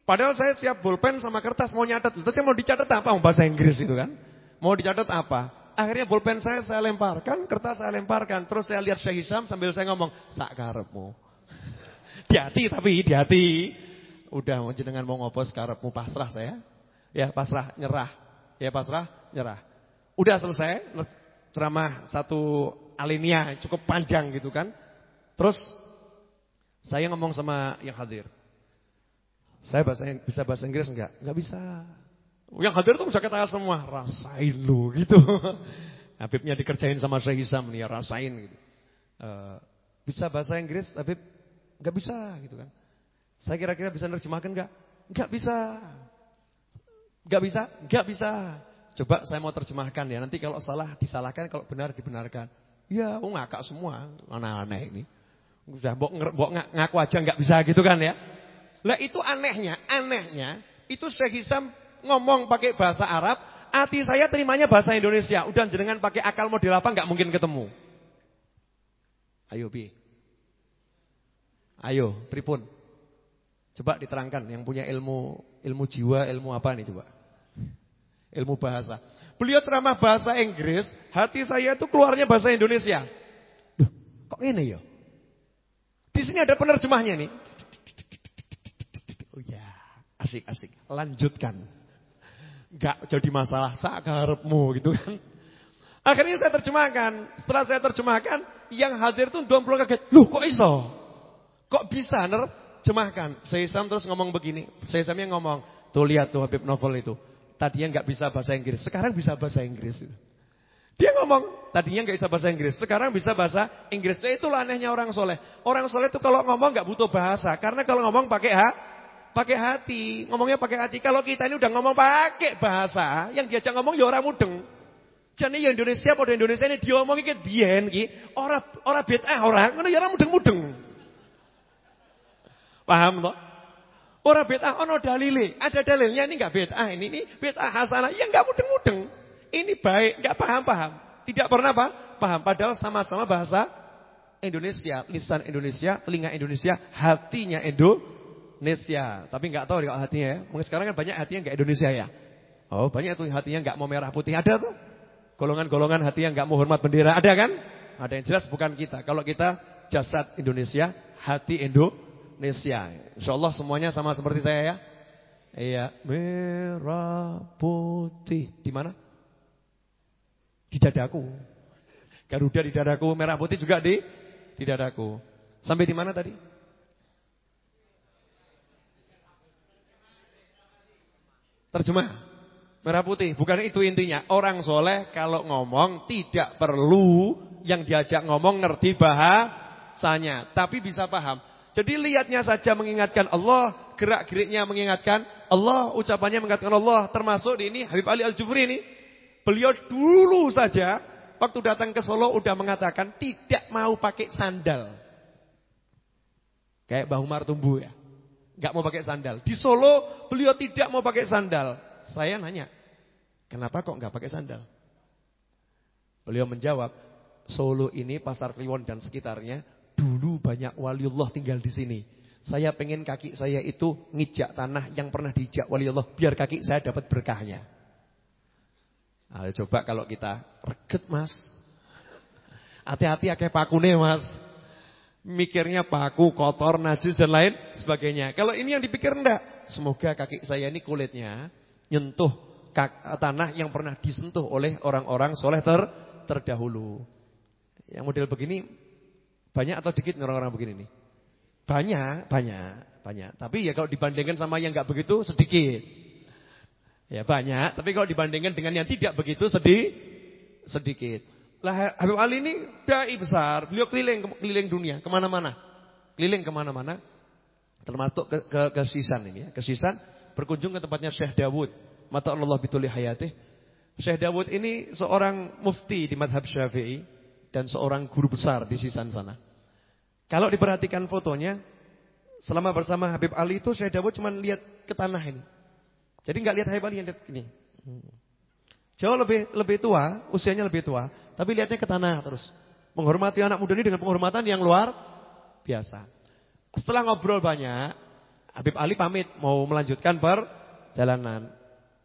Padahal saya siap bolpen sama kertas mau nyatet. Terus saya mau dicatat apa? Mau bahasa Inggris itu kan. Mau dicatat apa? Akhirnya bolpen saya saya lemparkan, kertas saya lemparkan. Terus saya lihat Syekh Hisam sambil saya ngomong, sak karepmu. <laughs> Di hati tapi di hati. Udah mau jenengan mau ngopos karepmu pasrah saya. Ya pasrah, nyerah. Ya pasrah, nyerah. Udah selesai ceramah satu alinea cukup panjang gitu kan. Terus saya ngomong sama yang hadir. Saya bahasa bisa bahasa Inggris enggak? Enggak bisa. Yang hadir tuh bisa kata semua, rasain lu <laughs> gitu. Habibnya dikerjain sama Syekh Hisam nih, ya rasain gitu. Uh, bisa bahasa Inggris, Habib nggak bisa gitu kan. Saya kira-kira bisa nerjemahkan nggak? Nggak bisa. Nggak bisa? Nggak bisa. Coba saya mau terjemahkan ya. Nanti kalau salah disalahkan, kalau benar dibenarkan. Ya, oh ngakak semua, aneh-aneh ini. Udah mbok ngaku aja nggak bisa gitu kan ya. Lah itu anehnya, anehnya itu Syekh Hisam ngomong pakai bahasa Arab, hati saya terimanya bahasa Indonesia. Udah jenengan pakai akal model apa nggak mungkin ketemu. Ayo Bi. Ayo, pripun? Coba diterangkan yang punya ilmu ilmu jiwa, ilmu apa nih coba? Ilmu bahasa. Beliau ceramah bahasa Inggris, hati saya itu keluarnya bahasa Indonesia. Duh, kok ini ya? Di sini ada penerjemahnya nih. Oh ya, asik-asik. Lanjutkan nggak jadi masalah sakarepmu gitu kan. Akhirnya saya terjemahkan. Setelah saya terjemahkan, yang hadir tuh domplo kaget. Loh kok iso? Kok bisa nerjemahkan? Saya Sam terus ngomong begini. Saya Samnya ngomong, tuh lihat tuh Habib Novel itu. Tadinya nggak bisa bahasa Inggris, sekarang bisa bahasa Inggris. Dia ngomong, tadinya nggak bisa bahasa Inggris, sekarang bisa bahasa Inggris. Nah, itulah anehnya orang soleh. Orang soleh itu kalau ngomong nggak butuh bahasa, karena kalau ngomong pakai ha, pakai hati, ngomongnya pakai hati. Kalau kita ini udah ngomong pakai bahasa, yang diajak ngomong ya orang mudeng. Jadi yang Indonesia pada Indonesia ini diomongin ke biyen ki, ora ora bid'ah orang, ya ora mudeng-mudeng. Paham toh? Ora bid'ah ono dalile, ada dalilnya ini enggak bid'ah, ini ini bid'ah hasanah, ya enggak mudeng-mudeng. Ini baik, enggak paham-paham. Tidak pernah apa? Paham padahal sama-sama bahasa Indonesia, lisan Indonesia, telinga Indonesia, hatinya Indonesia. Tapi enggak tahu kalau hatinya ya. Mungkin sekarang kan banyak hatinya enggak Indonesia ya. Oh, banyak tuh hatinya enggak mau merah putih ada tuh. Golongan-golongan hati yang enggak mau hormat bendera ada kan? Ada yang jelas bukan kita. Kalau kita jasad Indonesia, hati Indonesia. Insyaallah semuanya sama seperti saya ya. Iya, merah putih. Di mana? Di dadaku. Garuda di dadaku, merah putih juga di di dadaku. Sampai di mana tadi? Terjemah. Merah putih, bukan itu intinya. Orang soleh kalau ngomong tidak perlu yang diajak ngomong ngerti bahasanya. Tapi bisa paham. Jadi lihatnya saja mengingatkan Allah, gerak-geriknya mengingatkan Allah, ucapannya mengingatkan Allah. Termasuk di ini Habib Ali Al-Jufri ini. Beliau dulu saja waktu datang ke Solo udah mengatakan tidak mau pakai sandal. Kayak Mbah Umar tumbuh ya. Gak mau pakai sandal. Di Solo beliau tidak mau pakai sandal. Saya nanya, kenapa kok gak pakai sandal? Beliau menjawab, Solo ini pasar Kliwon dan sekitarnya dulu banyak waliullah tinggal di sini. Saya pengen kaki saya itu ngijak tanah yang pernah dijak waliullah biar kaki saya dapat berkahnya. Nah, coba kalau kita reget mas. Hati-hati paku pakune mas. Mikirnya paku, kotor, najis dan lain sebagainya. Kalau ini yang dipikir enggak. Semoga kaki saya ini kulitnya nyentuh tanah yang pernah disentuh oleh orang-orang soleh ter terdahulu. Yang model begini banyak atau dikit orang-orang begini nih? Banyak, banyak, banyak. Tapi ya kalau dibandingkan sama yang enggak begitu sedikit. Ya banyak, tapi kalau dibandingkan dengan yang tidak begitu sedih, sedikit. Lah Habib Ali ini dai besar, beliau keliling keliling dunia ke mana-mana, keliling ke mana-mana, termasuk ke, ke, ke Sisan ini ya, ke Sisan berkunjung ke tempatnya Syekh Dawud, mata Allah bituli hayatih. Syekh Dawud ini seorang mufti di madhab Syafi'i dan seorang guru besar di Sisan sana. Kalau diperhatikan fotonya, selama bersama Habib Ali itu Syekh Dawud cuma lihat ke tanah ini. Jadi nggak lihat Habib Ali, lihat ini. Jauh lebih lebih tua, usianya lebih tua, tapi lihatnya ke tanah terus. Menghormati anak muda ini dengan penghormatan yang luar biasa. Setelah ngobrol banyak, Habib Ali pamit mau melanjutkan perjalanan.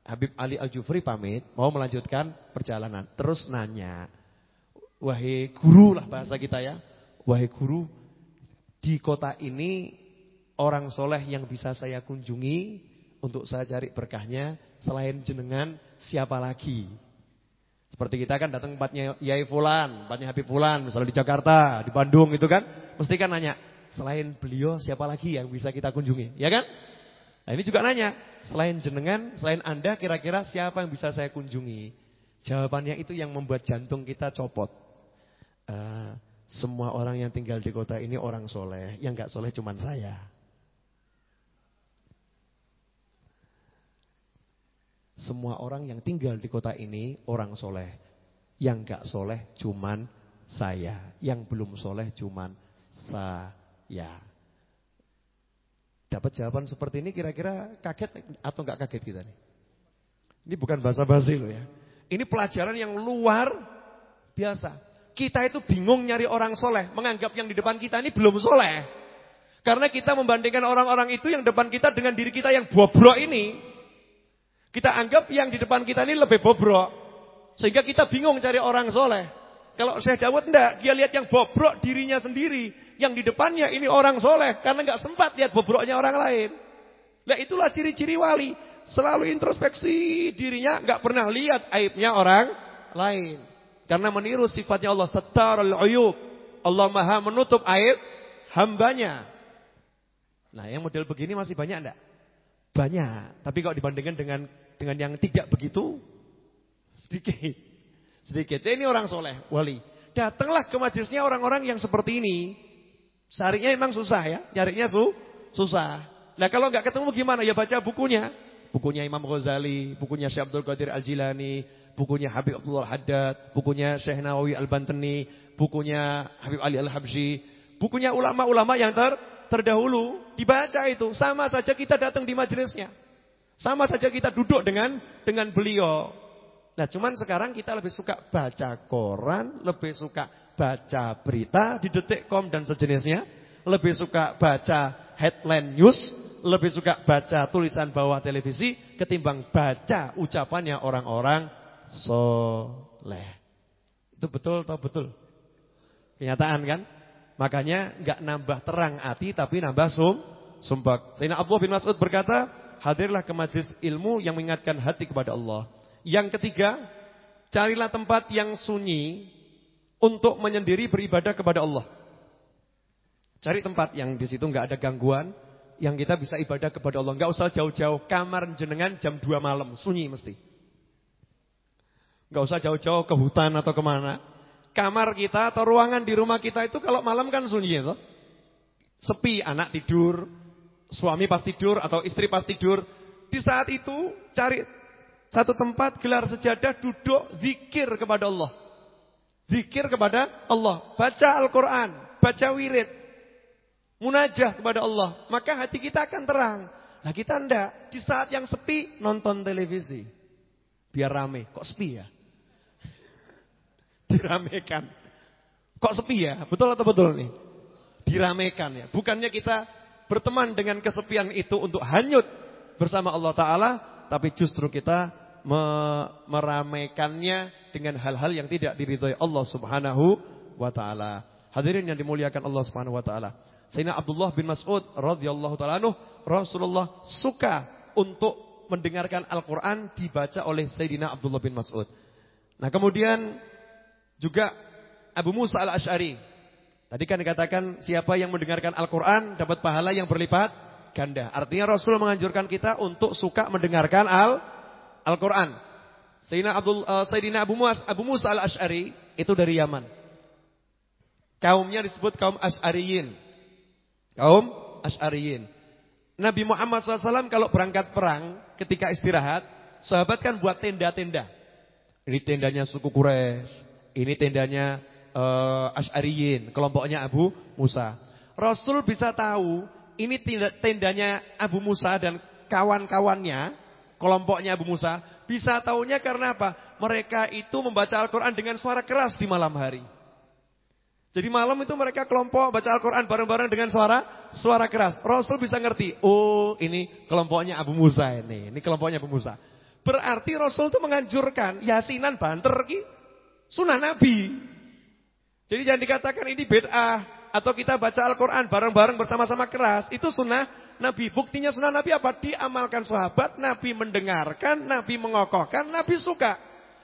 Habib Ali Al-Jufri pamit mau melanjutkan perjalanan. Terus nanya, wahai guru lah bahasa kita ya. Wahai guru, di kota ini orang soleh yang bisa saya kunjungi untuk saya cari berkahnya selain jenengan siapa lagi? Seperti kita kan datang tempatnya Yai Fulan, tempatnya Habib Fulan, misalnya di Jakarta, di Bandung itu kan, mesti kan nanya, selain beliau siapa lagi yang bisa kita kunjungi, ya kan? Nah ini juga nanya, selain jenengan, selain Anda kira-kira siapa yang bisa saya kunjungi? Jawabannya itu yang membuat jantung kita copot. Uh, semua orang yang tinggal di kota ini orang soleh, yang gak soleh cuma saya. Semua orang yang tinggal di kota ini orang soleh. Yang gak soleh cuman saya. Yang belum soleh cuman saya. Dapat jawaban seperti ini kira-kira kaget atau gak kaget kita nih? Ini bukan bahasa basi loh ya. Ini pelajaran yang luar biasa. Kita itu bingung nyari orang soleh. Menganggap yang di depan kita ini belum soleh. Karena kita membandingkan orang-orang itu yang depan kita dengan diri kita yang bobrok ini. Kita anggap yang di depan kita ini lebih bobrok. Sehingga kita bingung cari orang soleh. Kalau Syekh Dawud enggak, dia lihat yang bobrok dirinya sendiri. Yang di depannya ini orang soleh. Karena enggak sempat lihat bobroknya orang lain. Nah itulah ciri-ciri wali. Selalu introspeksi dirinya, enggak pernah lihat aibnya orang lain. Karena meniru sifatnya Allah. Setarul uyub. Allah maha menutup aib hambanya. Nah yang model begini masih banyak enggak? Banyak. Tapi kalau dibandingkan dengan dengan yang tidak begitu sedikit. Sedikit. Ini orang soleh, wali. Datanglah ke majelisnya orang-orang yang seperti ini. Carinya memang susah ya. Nyarinya su susah. Nah kalau nggak ketemu gimana? Ya baca bukunya. Bukunya Imam Ghazali, bukunya Syekh Abdul Qadir Al-Jilani, bukunya Habib Abdullah Haddad, bukunya Syekh Nawawi Al-Bantani, bukunya Habib Ali Al-Habsyi, bukunya ulama-ulama yang ter terdahulu. Dibaca itu. Sama saja kita datang di majelisnya. Sama saja kita duduk dengan dengan beliau. Nah cuman sekarang kita lebih suka baca koran, lebih suka baca berita di detik.com dan sejenisnya. Lebih suka baca headline news, lebih suka baca tulisan bawah televisi ketimbang baca ucapannya orang-orang soleh. Itu betul atau betul? Kenyataan kan? Makanya nggak nambah terang hati tapi nambah sum sumpah. Sayyidina Abdullah bin Mas'ud berkata, hadirlah ke majlis ilmu yang mengingatkan hati kepada Allah. Yang ketiga, carilah tempat yang sunyi untuk menyendiri beribadah kepada Allah. Cari tempat yang di situ nggak ada gangguan, yang kita bisa ibadah kepada Allah. Nggak usah jauh-jauh kamar jenengan jam 2 malam, sunyi mesti. Nggak usah jauh-jauh ke hutan atau ke mana. Kamar kita atau ruangan di rumah kita itu kalau malam kan sunyi itu. Sepi, anak tidur, suami pas tidur atau istri pas tidur. Di saat itu cari satu tempat gelar sejadah duduk zikir kepada Allah. Zikir kepada Allah, baca Al-Qur'an, baca wirid. Munajah kepada Allah, maka hati kita akan terang. Nah kita ndak, di saat yang sepi nonton televisi. Biar rame, kok sepi ya? Diramekan. Kok sepi ya? Betul atau betul nih? Diramekan ya. Bukannya kita berteman dengan kesepian itu untuk hanyut bersama Allah Ta'ala. Tapi justru kita meramaikannya dengan hal-hal yang tidak diridhoi Allah Subhanahu wa taala. Hadirin yang dimuliakan Allah Subhanahu wa taala. Sayyidina Abdullah bin Mas'ud radhiyallahu taala Rasulullah suka untuk mendengarkan Al-Qur'an dibaca oleh Sayyidina Abdullah bin Mas'ud. Nah, kemudian juga Abu Musa Al-Asy'ari. Tadi kan dikatakan siapa yang mendengarkan Al-Qur'an dapat pahala yang berlipat ganda. Artinya Rasul menganjurkan kita untuk suka mendengarkan Al Al-Quran. Abdul, uh, Sayyidina Abu, Musa, Musa al-Ash'ari itu dari Yaman. Kaumnya disebut kaum Ash'ariyin. Kaum Ash'ariyin. Nabi Muhammad SAW kalau berangkat perang ketika istirahat, sahabat kan buat tenda-tenda. Ini tendanya suku Quraisy, ini tendanya uh, Ash'ariyin, kelompoknya Abu Musa. Rasul bisa tahu ini tendanya Abu Musa dan kawan-kawannya kelompoknya Abu Musa, bisa tahunya karena apa? Mereka itu membaca Al-Quran dengan suara keras di malam hari. Jadi malam itu mereka kelompok baca Al-Quran bareng-bareng dengan suara suara keras. Rasul bisa ngerti, oh ini kelompoknya Abu Musa ini, ini kelompoknya Abu Musa. Berarti Rasul itu menganjurkan yasinan banter sunnah Nabi. Jadi jangan dikatakan ini bid'ah atau kita baca Al-Quran bareng-bareng bersama-sama keras. Itu sunnah Nabi. Buktinya sunnah Nabi apa? Diamalkan sahabat, Nabi mendengarkan, Nabi mengokohkan, Nabi suka.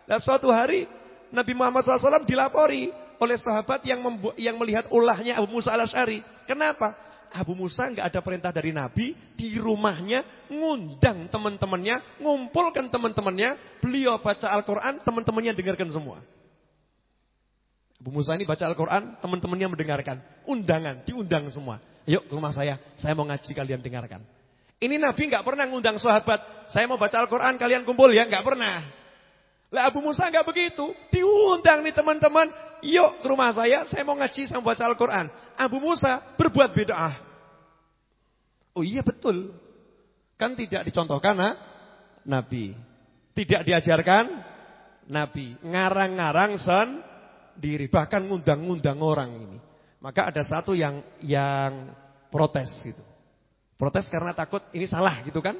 Dan suatu hari Nabi Muhammad SAW dilapori oleh sahabat yang yang melihat ulahnya Abu Musa al-Asy'ari. Kenapa? Abu Musa nggak ada perintah dari Nabi di rumahnya ngundang teman-temannya, ngumpulkan teman-temannya, beliau baca Al-Qur'an, teman-temannya dengarkan semua. Abu Musa ini baca Al-Qur'an, teman-temannya mendengarkan, undangan, diundang semua. Yuk ke rumah saya, saya mau ngaji kalian dengarkan. Ini Nabi nggak pernah ngundang sahabat, saya mau baca Al-Quran kalian kumpul ya, nggak pernah. Lah Abu Musa nggak begitu, diundang nih teman-teman, yuk ke rumah saya, saya mau ngaji, saya mau baca Al-Quran. Abu Musa berbuat bid'ah. Oh iya betul, kan tidak dicontohkan nah? Nabi, tidak diajarkan Nabi, ngarang-ngarang sendiri, bahkan ngundang-ngundang orang ini. Maka ada satu yang yang protes gitu. Protes karena takut ini salah gitu kan.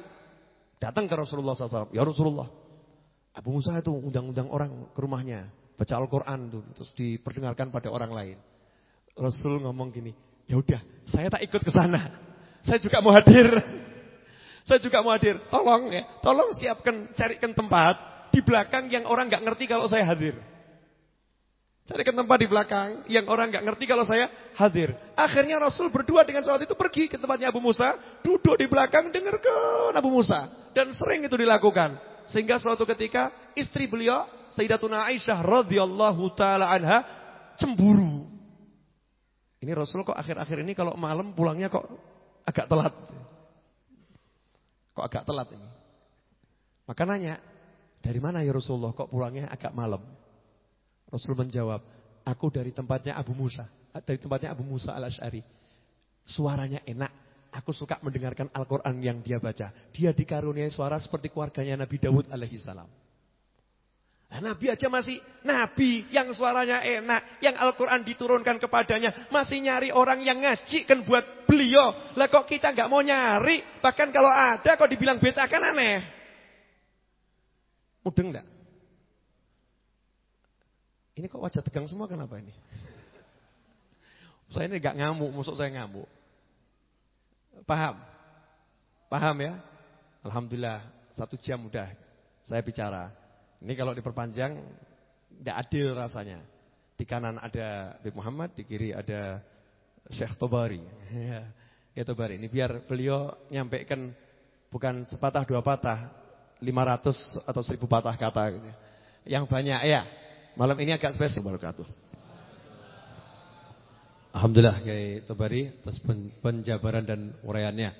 Datang ke Rasulullah SAW. Ya Rasulullah. Abu Musa itu undang-undang orang ke rumahnya. Baca Al-Quran tuh. Terus diperdengarkan pada orang lain. Rasul ngomong gini. Ya udah, saya tak ikut ke sana. Saya juga mau hadir. Saya juga mau hadir. Tolong ya, tolong siapkan, carikan tempat di belakang yang orang nggak ngerti kalau saya hadir. Carikan tempat di belakang yang orang nggak ngerti kalau saya hadir. Akhirnya Rasul berdua dengan sahabat itu pergi ke tempatnya Abu Musa, duduk di belakang dengarkan Abu Musa dan sering itu dilakukan. Sehingga suatu ketika istri beliau Sayyidatuna Aisyah radhiyallahu taala anha cemburu. Ini Rasul kok akhir-akhir ini kalau malam pulangnya kok agak telat. Kok agak telat ini? Maka nanya, dari mana ya Rasulullah kok pulangnya agak malam? Rasul menjawab, aku dari tempatnya Abu Musa, dari tempatnya Abu Musa al-Ash'ari. Suaranya enak, aku suka mendengarkan Al-Quran yang dia baca. Dia dikaruniai suara seperti keluarganya Nabi Dawud alaihi salam. Nah, Nabi aja masih Nabi yang suaranya enak, yang Al-Quran diturunkan kepadanya, masih nyari orang yang ngaji kan buat beliau. Lah kok kita nggak mau nyari, bahkan kalau ada kok dibilang beta kan aneh. Mudeng enggak? Ini kok wajah tegang semua kenapa ini? Saya ini nggak ngamuk, musuh saya ngamuk. Paham? Paham ya? Alhamdulillah, satu jam udah saya bicara. Ini kalau diperpanjang tidak adil rasanya. Di kanan ada Habib Muhammad, di kiri ada Syekh Tobari. Ya Tobari. Ini biar beliau nyampaikan bukan sepatah dua patah, 500 atau 1000 patah kata gitu. Yang banyak ya. Malam ini agak spesial barakatuh. Alhamdulillah Kiai Tobari atas penjabaran dan uraiannya.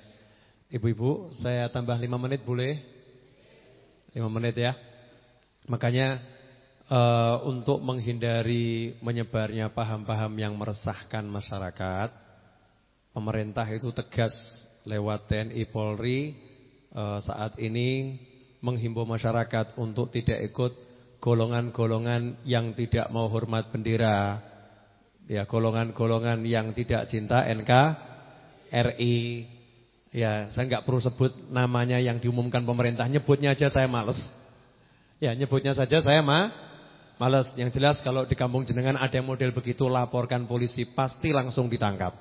Ibu-ibu, saya tambah 5 menit boleh? 5 menit ya. Makanya uh, untuk menghindari menyebarnya paham-paham yang meresahkan masyarakat, pemerintah itu tegas lewat TNI Polri uh, saat ini menghimbau masyarakat untuk tidak ikut golongan-golongan yang tidak mau hormat bendera. Ya, golongan-golongan yang tidak cinta NKRI. Ya, saya nggak perlu sebut namanya yang diumumkan pemerintah, nyebutnya aja saya males. Ya nyebutnya saja saya mah malas. Yang jelas kalau di kampung jenengan ada yang model begitu laporkan polisi pasti langsung ditangkap.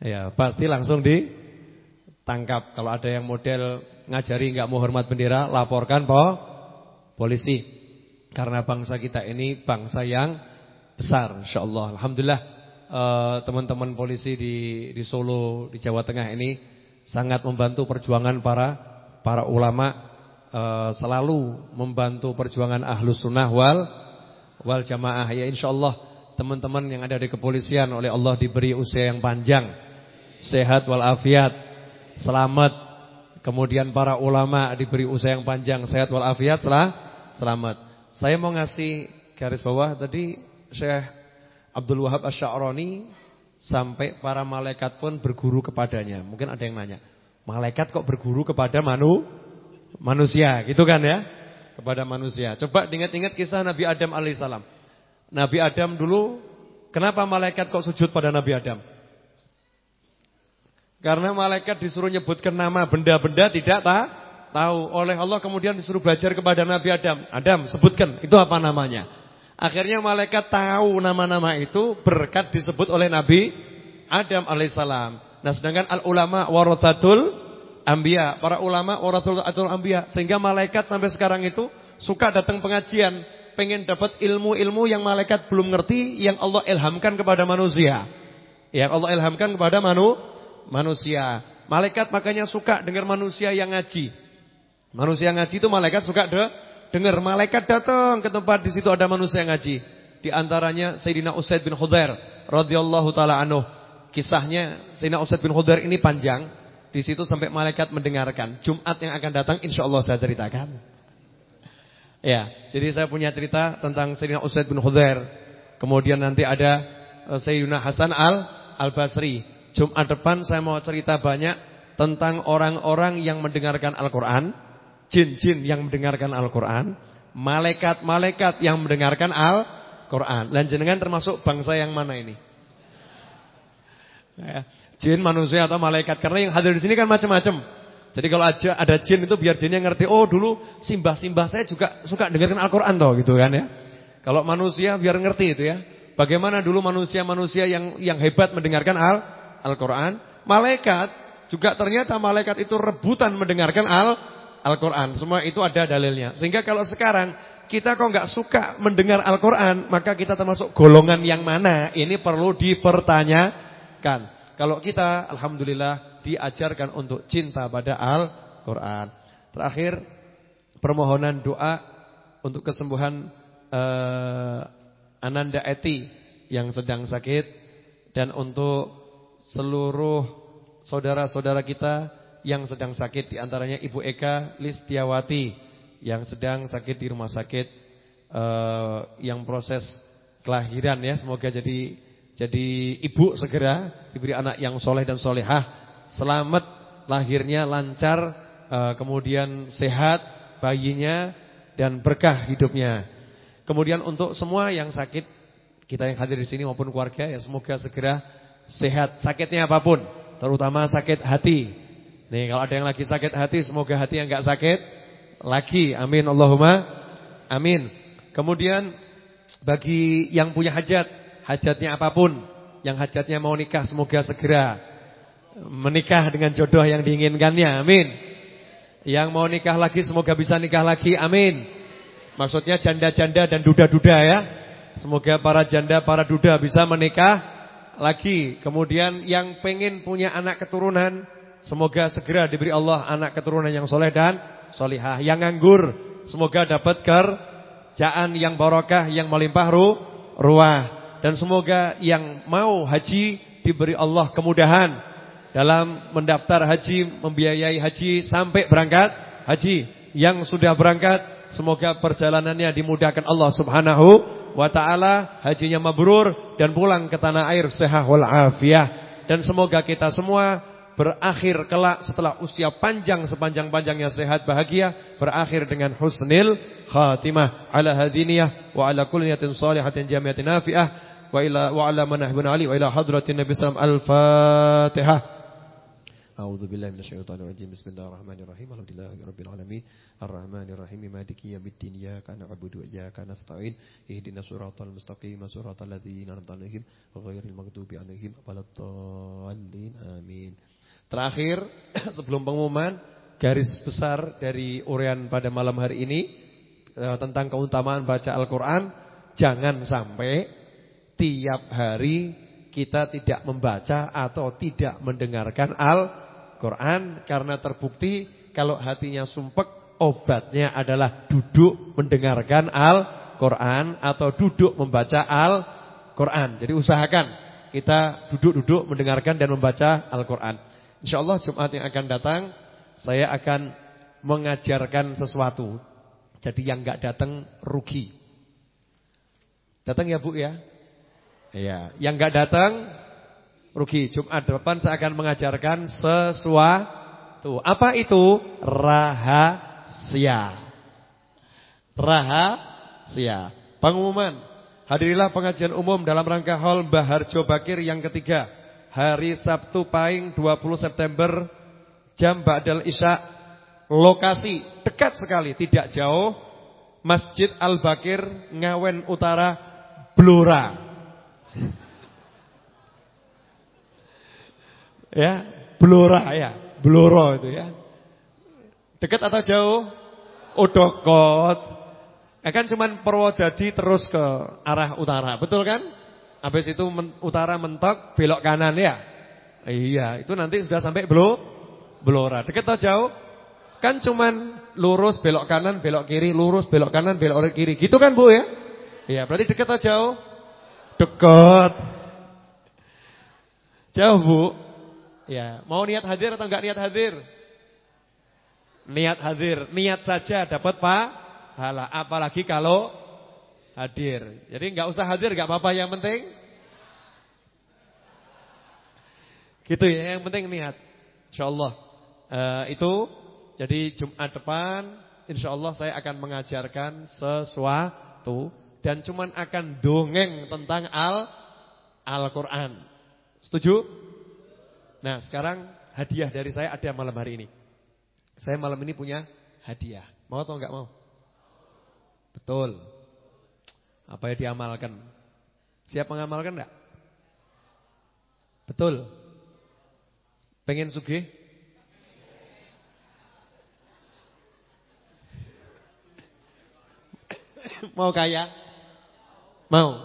Ya pasti langsung ditangkap. Kalau ada yang model ngajari nggak mau hormat bendera laporkan po polisi. Karena bangsa kita ini bangsa yang besar insyaallah. Alhamdulillah eh, teman-teman uh, polisi di di Solo di Jawa Tengah ini sangat membantu perjuangan para para ulama uh, selalu membantu perjuangan ahlus sunnah wal wal jamaah. Ya insyaallah teman-teman yang ada di kepolisian oleh Allah diberi usia yang panjang, sehat wal afiat, selamat. Kemudian para ulama diberi usia yang panjang, sehat wal afiat, selah, selamat. Saya mau ngasih garis bawah tadi Syekh Abdul Wahab Asy'arani sampai para malaikat pun berguru kepadanya. Mungkin ada yang nanya, malaikat kok berguru kepada manu manusia, gitu kan ya? Kepada manusia. Coba ingat-ingat kisah Nabi Adam alaihissalam. Nabi Adam dulu, kenapa malaikat kok sujud pada Nabi Adam? Karena malaikat disuruh nyebutkan nama benda-benda tidak tak tahu. Oleh Allah kemudian disuruh belajar kepada Nabi Adam. Adam, sebutkan, itu apa namanya? Akhirnya malaikat tahu nama-nama itu berkat disebut oleh Nabi Adam alaihissalam. Nah sedangkan al-ulama warathatul Ambia, para ulama atau ambia, sehingga malaikat sampai sekarang itu suka datang pengajian, pengen dapat ilmu-ilmu yang malaikat belum ngerti, yang Allah ilhamkan kepada manusia. Yang Allah ilhamkan kepada manu, manusia. Malaikat makanya suka dengar manusia yang ngaji. Manusia ngaji itu malaikat suka de, dengar. Malaikat datang ke tempat di situ ada manusia ngaji. Di antaranya Sayyidina Usaid bin Khudair radhiyallahu taala anhu. Kisahnya Sayyidina Usaid bin Khudair ini panjang. Di situ sampai malaikat mendengarkan. Jumat yang akan datang insya Allah saya ceritakan. Ya, jadi saya punya cerita tentang Sayyidina Usaid bin Khudair. Kemudian nanti ada eh, Sayyidina Hasan al Al-Basri. Jumat depan saya mau cerita banyak tentang orang-orang yang mendengarkan Al-Qur'an, jin-jin yang mendengarkan Al-Qur'an, malaikat-malaikat yang mendengarkan Al-Qur'an. Dan jenengan termasuk bangsa yang mana ini? Ya. Jin, manusia atau malaikat. Karena yang hadir di sini kan macam-macam. Jadi kalau aja ada jin itu biar jinnya ngerti, oh dulu simbah-simbah saya juga suka dengarkan Al-Quran toh gitu kan ya. Kalau manusia biar ngerti itu ya. Bagaimana dulu manusia-manusia yang yang hebat mendengarkan Al-Quran. malaikat juga ternyata malaikat itu rebutan mendengarkan Al-Quran. Semua itu ada dalilnya. Sehingga kalau sekarang kita kok nggak suka mendengar Al-Quran, maka kita termasuk golongan yang mana? Ini perlu dipertanyakan. Kalau kita alhamdulillah diajarkan untuk cinta pada Al-Qur'an. Terakhir permohonan doa untuk kesembuhan uh, Ananda Eti yang sedang sakit dan untuk seluruh saudara-saudara kita yang sedang sakit di antaranya Ibu Eka Listiawati yang sedang sakit di rumah sakit uh, yang proses kelahiran ya. Semoga jadi jadi ibu segera diberi anak yang soleh dan solehah. Selamat lahirnya lancar uh, kemudian sehat bayinya dan berkah hidupnya. Kemudian untuk semua yang sakit kita yang hadir di sini maupun keluarga ya semoga segera sehat. Sakitnya apa pun terutama sakit hati Nih kalau ada yang lagi sakit hati semoga hati yang enggak sakit lagi. Amin Allahumma amin. Kemudian bagi yang punya hajat, hajatnya apa pun, yang hajatnya mau nikah semoga segera menikah dengan jodoh yang diinginkannya. Amin. Yang mau nikah lagi semoga bisa nikah lagi. Amin. Maksudnya janda-janda dan duda-duda ya. Semoga para janda, para duda bisa menikah lagi. Kemudian yang pengen punya anak keturunan Semoga segera diberi Allah anak keturunan yang soleh dan solihah. Yang nganggur, semoga dapat kerjaan yang barokah, yang melimpah ru, ruah. Dan semoga yang mau haji diberi Allah kemudahan dalam mendaftar haji, membiayai haji sampai berangkat haji. Yang sudah berangkat, semoga perjalanannya dimudahkan Allah subhanahu wa ta'ala. Hajinya mabrur dan pulang ke tanah air sehat wal afiyah. Dan semoga kita semua berakhir kelak setelah usia panjang sepanjang-panjangnya sehat bahagia berakhir dengan husnil khatimah. Ala hadiniyah wa ala kulli niyatin salihatin jamiatin nafi'ah. Wa ila wa ala manahbun ali wa ila hadratin nabi sallam al-fatihah. A'udzu billahi minasyaitonir rajim. Bismillahirrahmanirrahim. Siratal. Terakhir <coughs> sebelum pengumuman garis besar dari urian pada malam hari ini eh, tentang keutamaan baca Al-Qur'an, jangan sampai tiap hari kita tidak membaca atau tidak mendengarkan Al-Qur'an karena terbukti kalau hatinya sumpek obatnya adalah duduk mendengarkan Al-Qur'an atau duduk membaca Al-Qur'an. Jadi usahakan kita duduk-duduk mendengarkan dan membaca Al-Qur'an. InsyaAllah Jumat yang akan datang Saya akan mengajarkan sesuatu Jadi yang gak datang rugi Datang ya Bu ya Iya, yang gak datang rugi. Jumat depan saya akan mengajarkan sesuatu. Apa itu? Rahasia. Rahasia. Pengumuman. Hadirilah pengajian umum dalam rangka hall Bahar Jobakir yang ketiga hari Sabtu Pahing 20 September jam Ba'dal Isya lokasi dekat sekali tidak jauh Masjid Al-Bakir Ngawen Utara Blora. <laughs> Ya Blora ya Bloro itu ya. Dekat atau jauh? Oh dekot ya kan cuman Purwodadi terus ke arah utara betul kan Habis itu men, utara mentok, belok kanan ya. Iya, itu nanti sudah sampai belo, Blora. Dekat atau jauh? Kan cuman lurus belok kanan, belok kiri, lurus belok kanan, belok kiri. Gitu kan, Bu ya? Iya, berarti dekat atau jauh? Dekat. Jauh, Bu. Ya, mau niat hadir atau enggak niat hadir? Niat hadir, niat saja dapat pahala. Apalagi kalau hadir. Jadi nggak usah hadir nggak apa-apa yang penting gitu ya, yang penting niat. Insyaallah. Uh, itu jadi Jumat depan insyaallah saya akan mengajarkan sesuatu dan cuman akan dongeng tentang Al Al-Qur'an. Setuju? Nah, sekarang hadiah dari saya ada malam hari ini. Saya malam ini punya hadiah. Mau atau enggak mau? Betul. Apa yang diamalkan? Siap mengamalkan enggak? Betul. Pengen sugih? Mau kaya? Mau.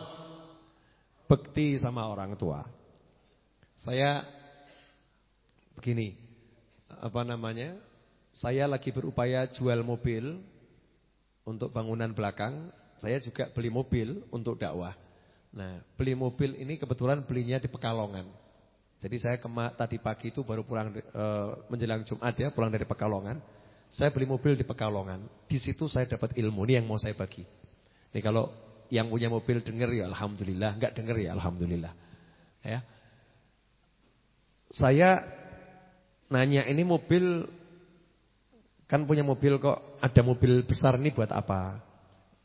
Bekti sama orang tua. Saya begini, apa namanya? Saya lagi berupaya jual mobil untuk bangunan belakang, saya juga beli mobil untuk dakwah. Nah, beli mobil ini kebetulan belinya di Pekalongan. Jadi saya kema tadi pagi itu baru pulang e, menjelang Jumat ya, pulang dari Pekalongan. Saya beli mobil di Pekalongan. Di situ saya dapat ilmu ini yang mau saya bagi. Nih kalau yang punya mobil dengar ya alhamdulillah, enggak dengar ya alhamdulillah. Ya. Saya nanya ini mobil kan punya mobil kok, ada mobil besar ini buat apa?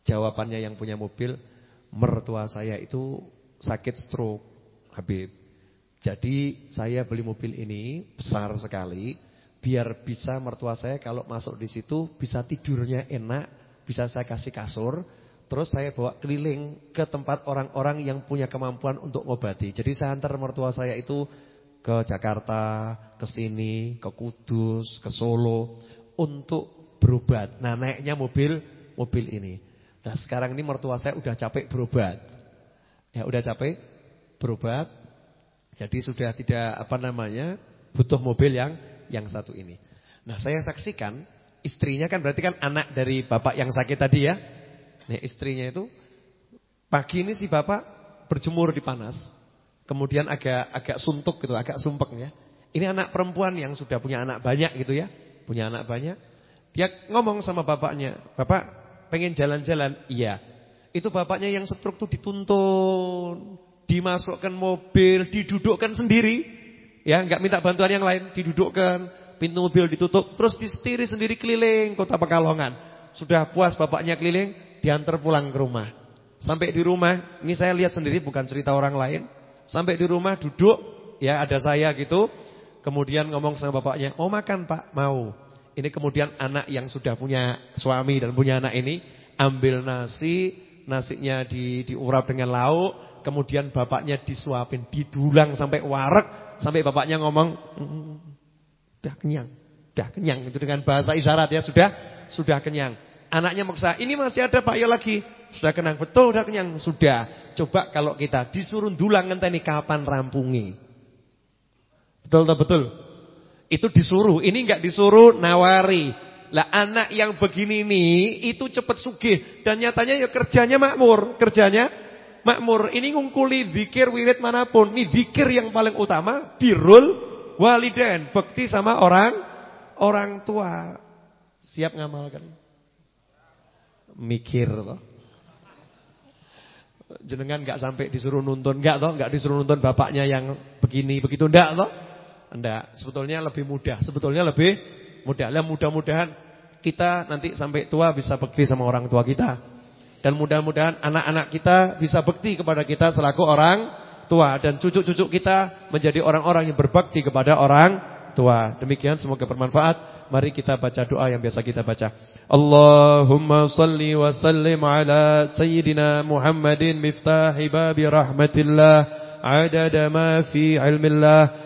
Jawabannya yang punya mobil, mertua saya itu sakit stroke, Habib. Jadi saya beli mobil ini besar sekali biar bisa mertua saya kalau masuk di situ bisa tidurnya enak, bisa saya kasih kasur, terus saya bawa keliling ke tempat orang-orang yang punya kemampuan untuk ngobati. Jadi saya antar mertua saya itu ke Jakarta, ke sini, ke Kudus, ke Solo untuk berobat. Nah, naiknya mobil mobil ini. Nah, sekarang ini mertua saya udah capek berobat. Ya, udah capek berobat, jadi sudah tidak apa namanya butuh mobil yang yang satu ini. Nah saya saksikan istrinya kan berarti kan anak dari bapak yang sakit tadi ya. Nih istrinya itu pagi ini si bapak berjemur di panas. Kemudian agak agak suntuk gitu, agak sumpek ya. Ini anak perempuan yang sudah punya anak banyak gitu ya. Punya anak banyak. Dia ngomong sama bapaknya, "Bapak pengen jalan-jalan?" "Iya." Itu bapaknya yang stroke tuh dituntun dimasukkan mobil, didudukkan sendiri, ya nggak minta bantuan yang lain, didudukkan, pintu mobil ditutup, terus disetiri sendiri keliling kota Pekalongan. Sudah puas bapaknya keliling, diantar pulang ke rumah. Sampai di rumah, ini saya lihat sendiri bukan cerita orang lain. Sampai di rumah duduk, ya ada saya gitu. Kemudian ngomong sama bapaknya, "Oh makan Pak, mau." Ini kemudian anak yang sudah punya suami dan punya anak ini ambil nasi, nasinya di diurap dengan lauk, Kemudian bapaknya disuapin, didulang sampai warak, sampai bapaknya ngomong, mm, "Sudah kenyang, sudah kenyang." Itu dengan bahasa isyarat ya, sudah sudah kenyang. Anaknya maksa, "Ini masih ada Pak ya lagi." Sudah kenyang, betul sudah kenyang, sudah. Coba kalau kita disuruh dulang ngenteni kapan rampungi. Betul betul. Itu disuruh, ini enggak disuruh nawari. Lah anak yang begini nih itu cepat sugih dan nyatanya ya kerjanya makmur, kerjanya makmur. Ini ngungkuli zikir wirid mana pun. Ini zikir yang paling utama. Birul waliden. Bekti sama orang orang tua. Siap ngamalkan? Mikir toh. Jenengan nggak sampai disuruh nuntun, nggak toh, nggak disuruh nuntun bapaknya yang begini begitu, ndak toh? Ndak. Sebetulnya lebih mudah, sebetulnya lebih mudah. Lah mudah-mudahan kita nanti sampai tua bisa bekti sama orang tua kita. Dan mudah-mudahan anak-anak kita bisa bekti kepada kita selaku orang tua. Dan cucu-cucu kita menjadi orang-orang yang berbakti kepada orang tua. Demikian semoga bermanfaat. Mari kita baca doa yang biasa kita baca. Allahumma salli wa sallim ala Sayyidina Muhammadin miftahi babi rahmatillah. Adada ma fi ilmillah.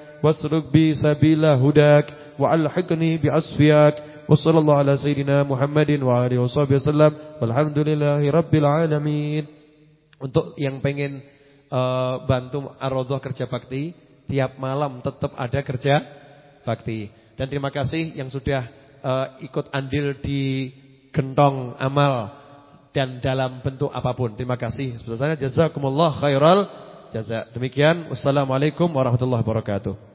واسلك بي سبيل هداك وألحقني بأصفياك وصلى الله على سيدنا محمد wa alihi wasallam. Walhamdulillahi rabbil alamin. Untuk yang pengen uh, bantu Ar-Raudhah kerja bakti, tiap malam tetap ada kerja bakti. Dan terima kasih yang sudah uh, ikut andil di gentong amal dan dalam bentuk apapun. Terima kasih. Sebesarnya jazakumullah khairal jaza. Demikian wassalamualaikum warahmatullahi wabarakatuh.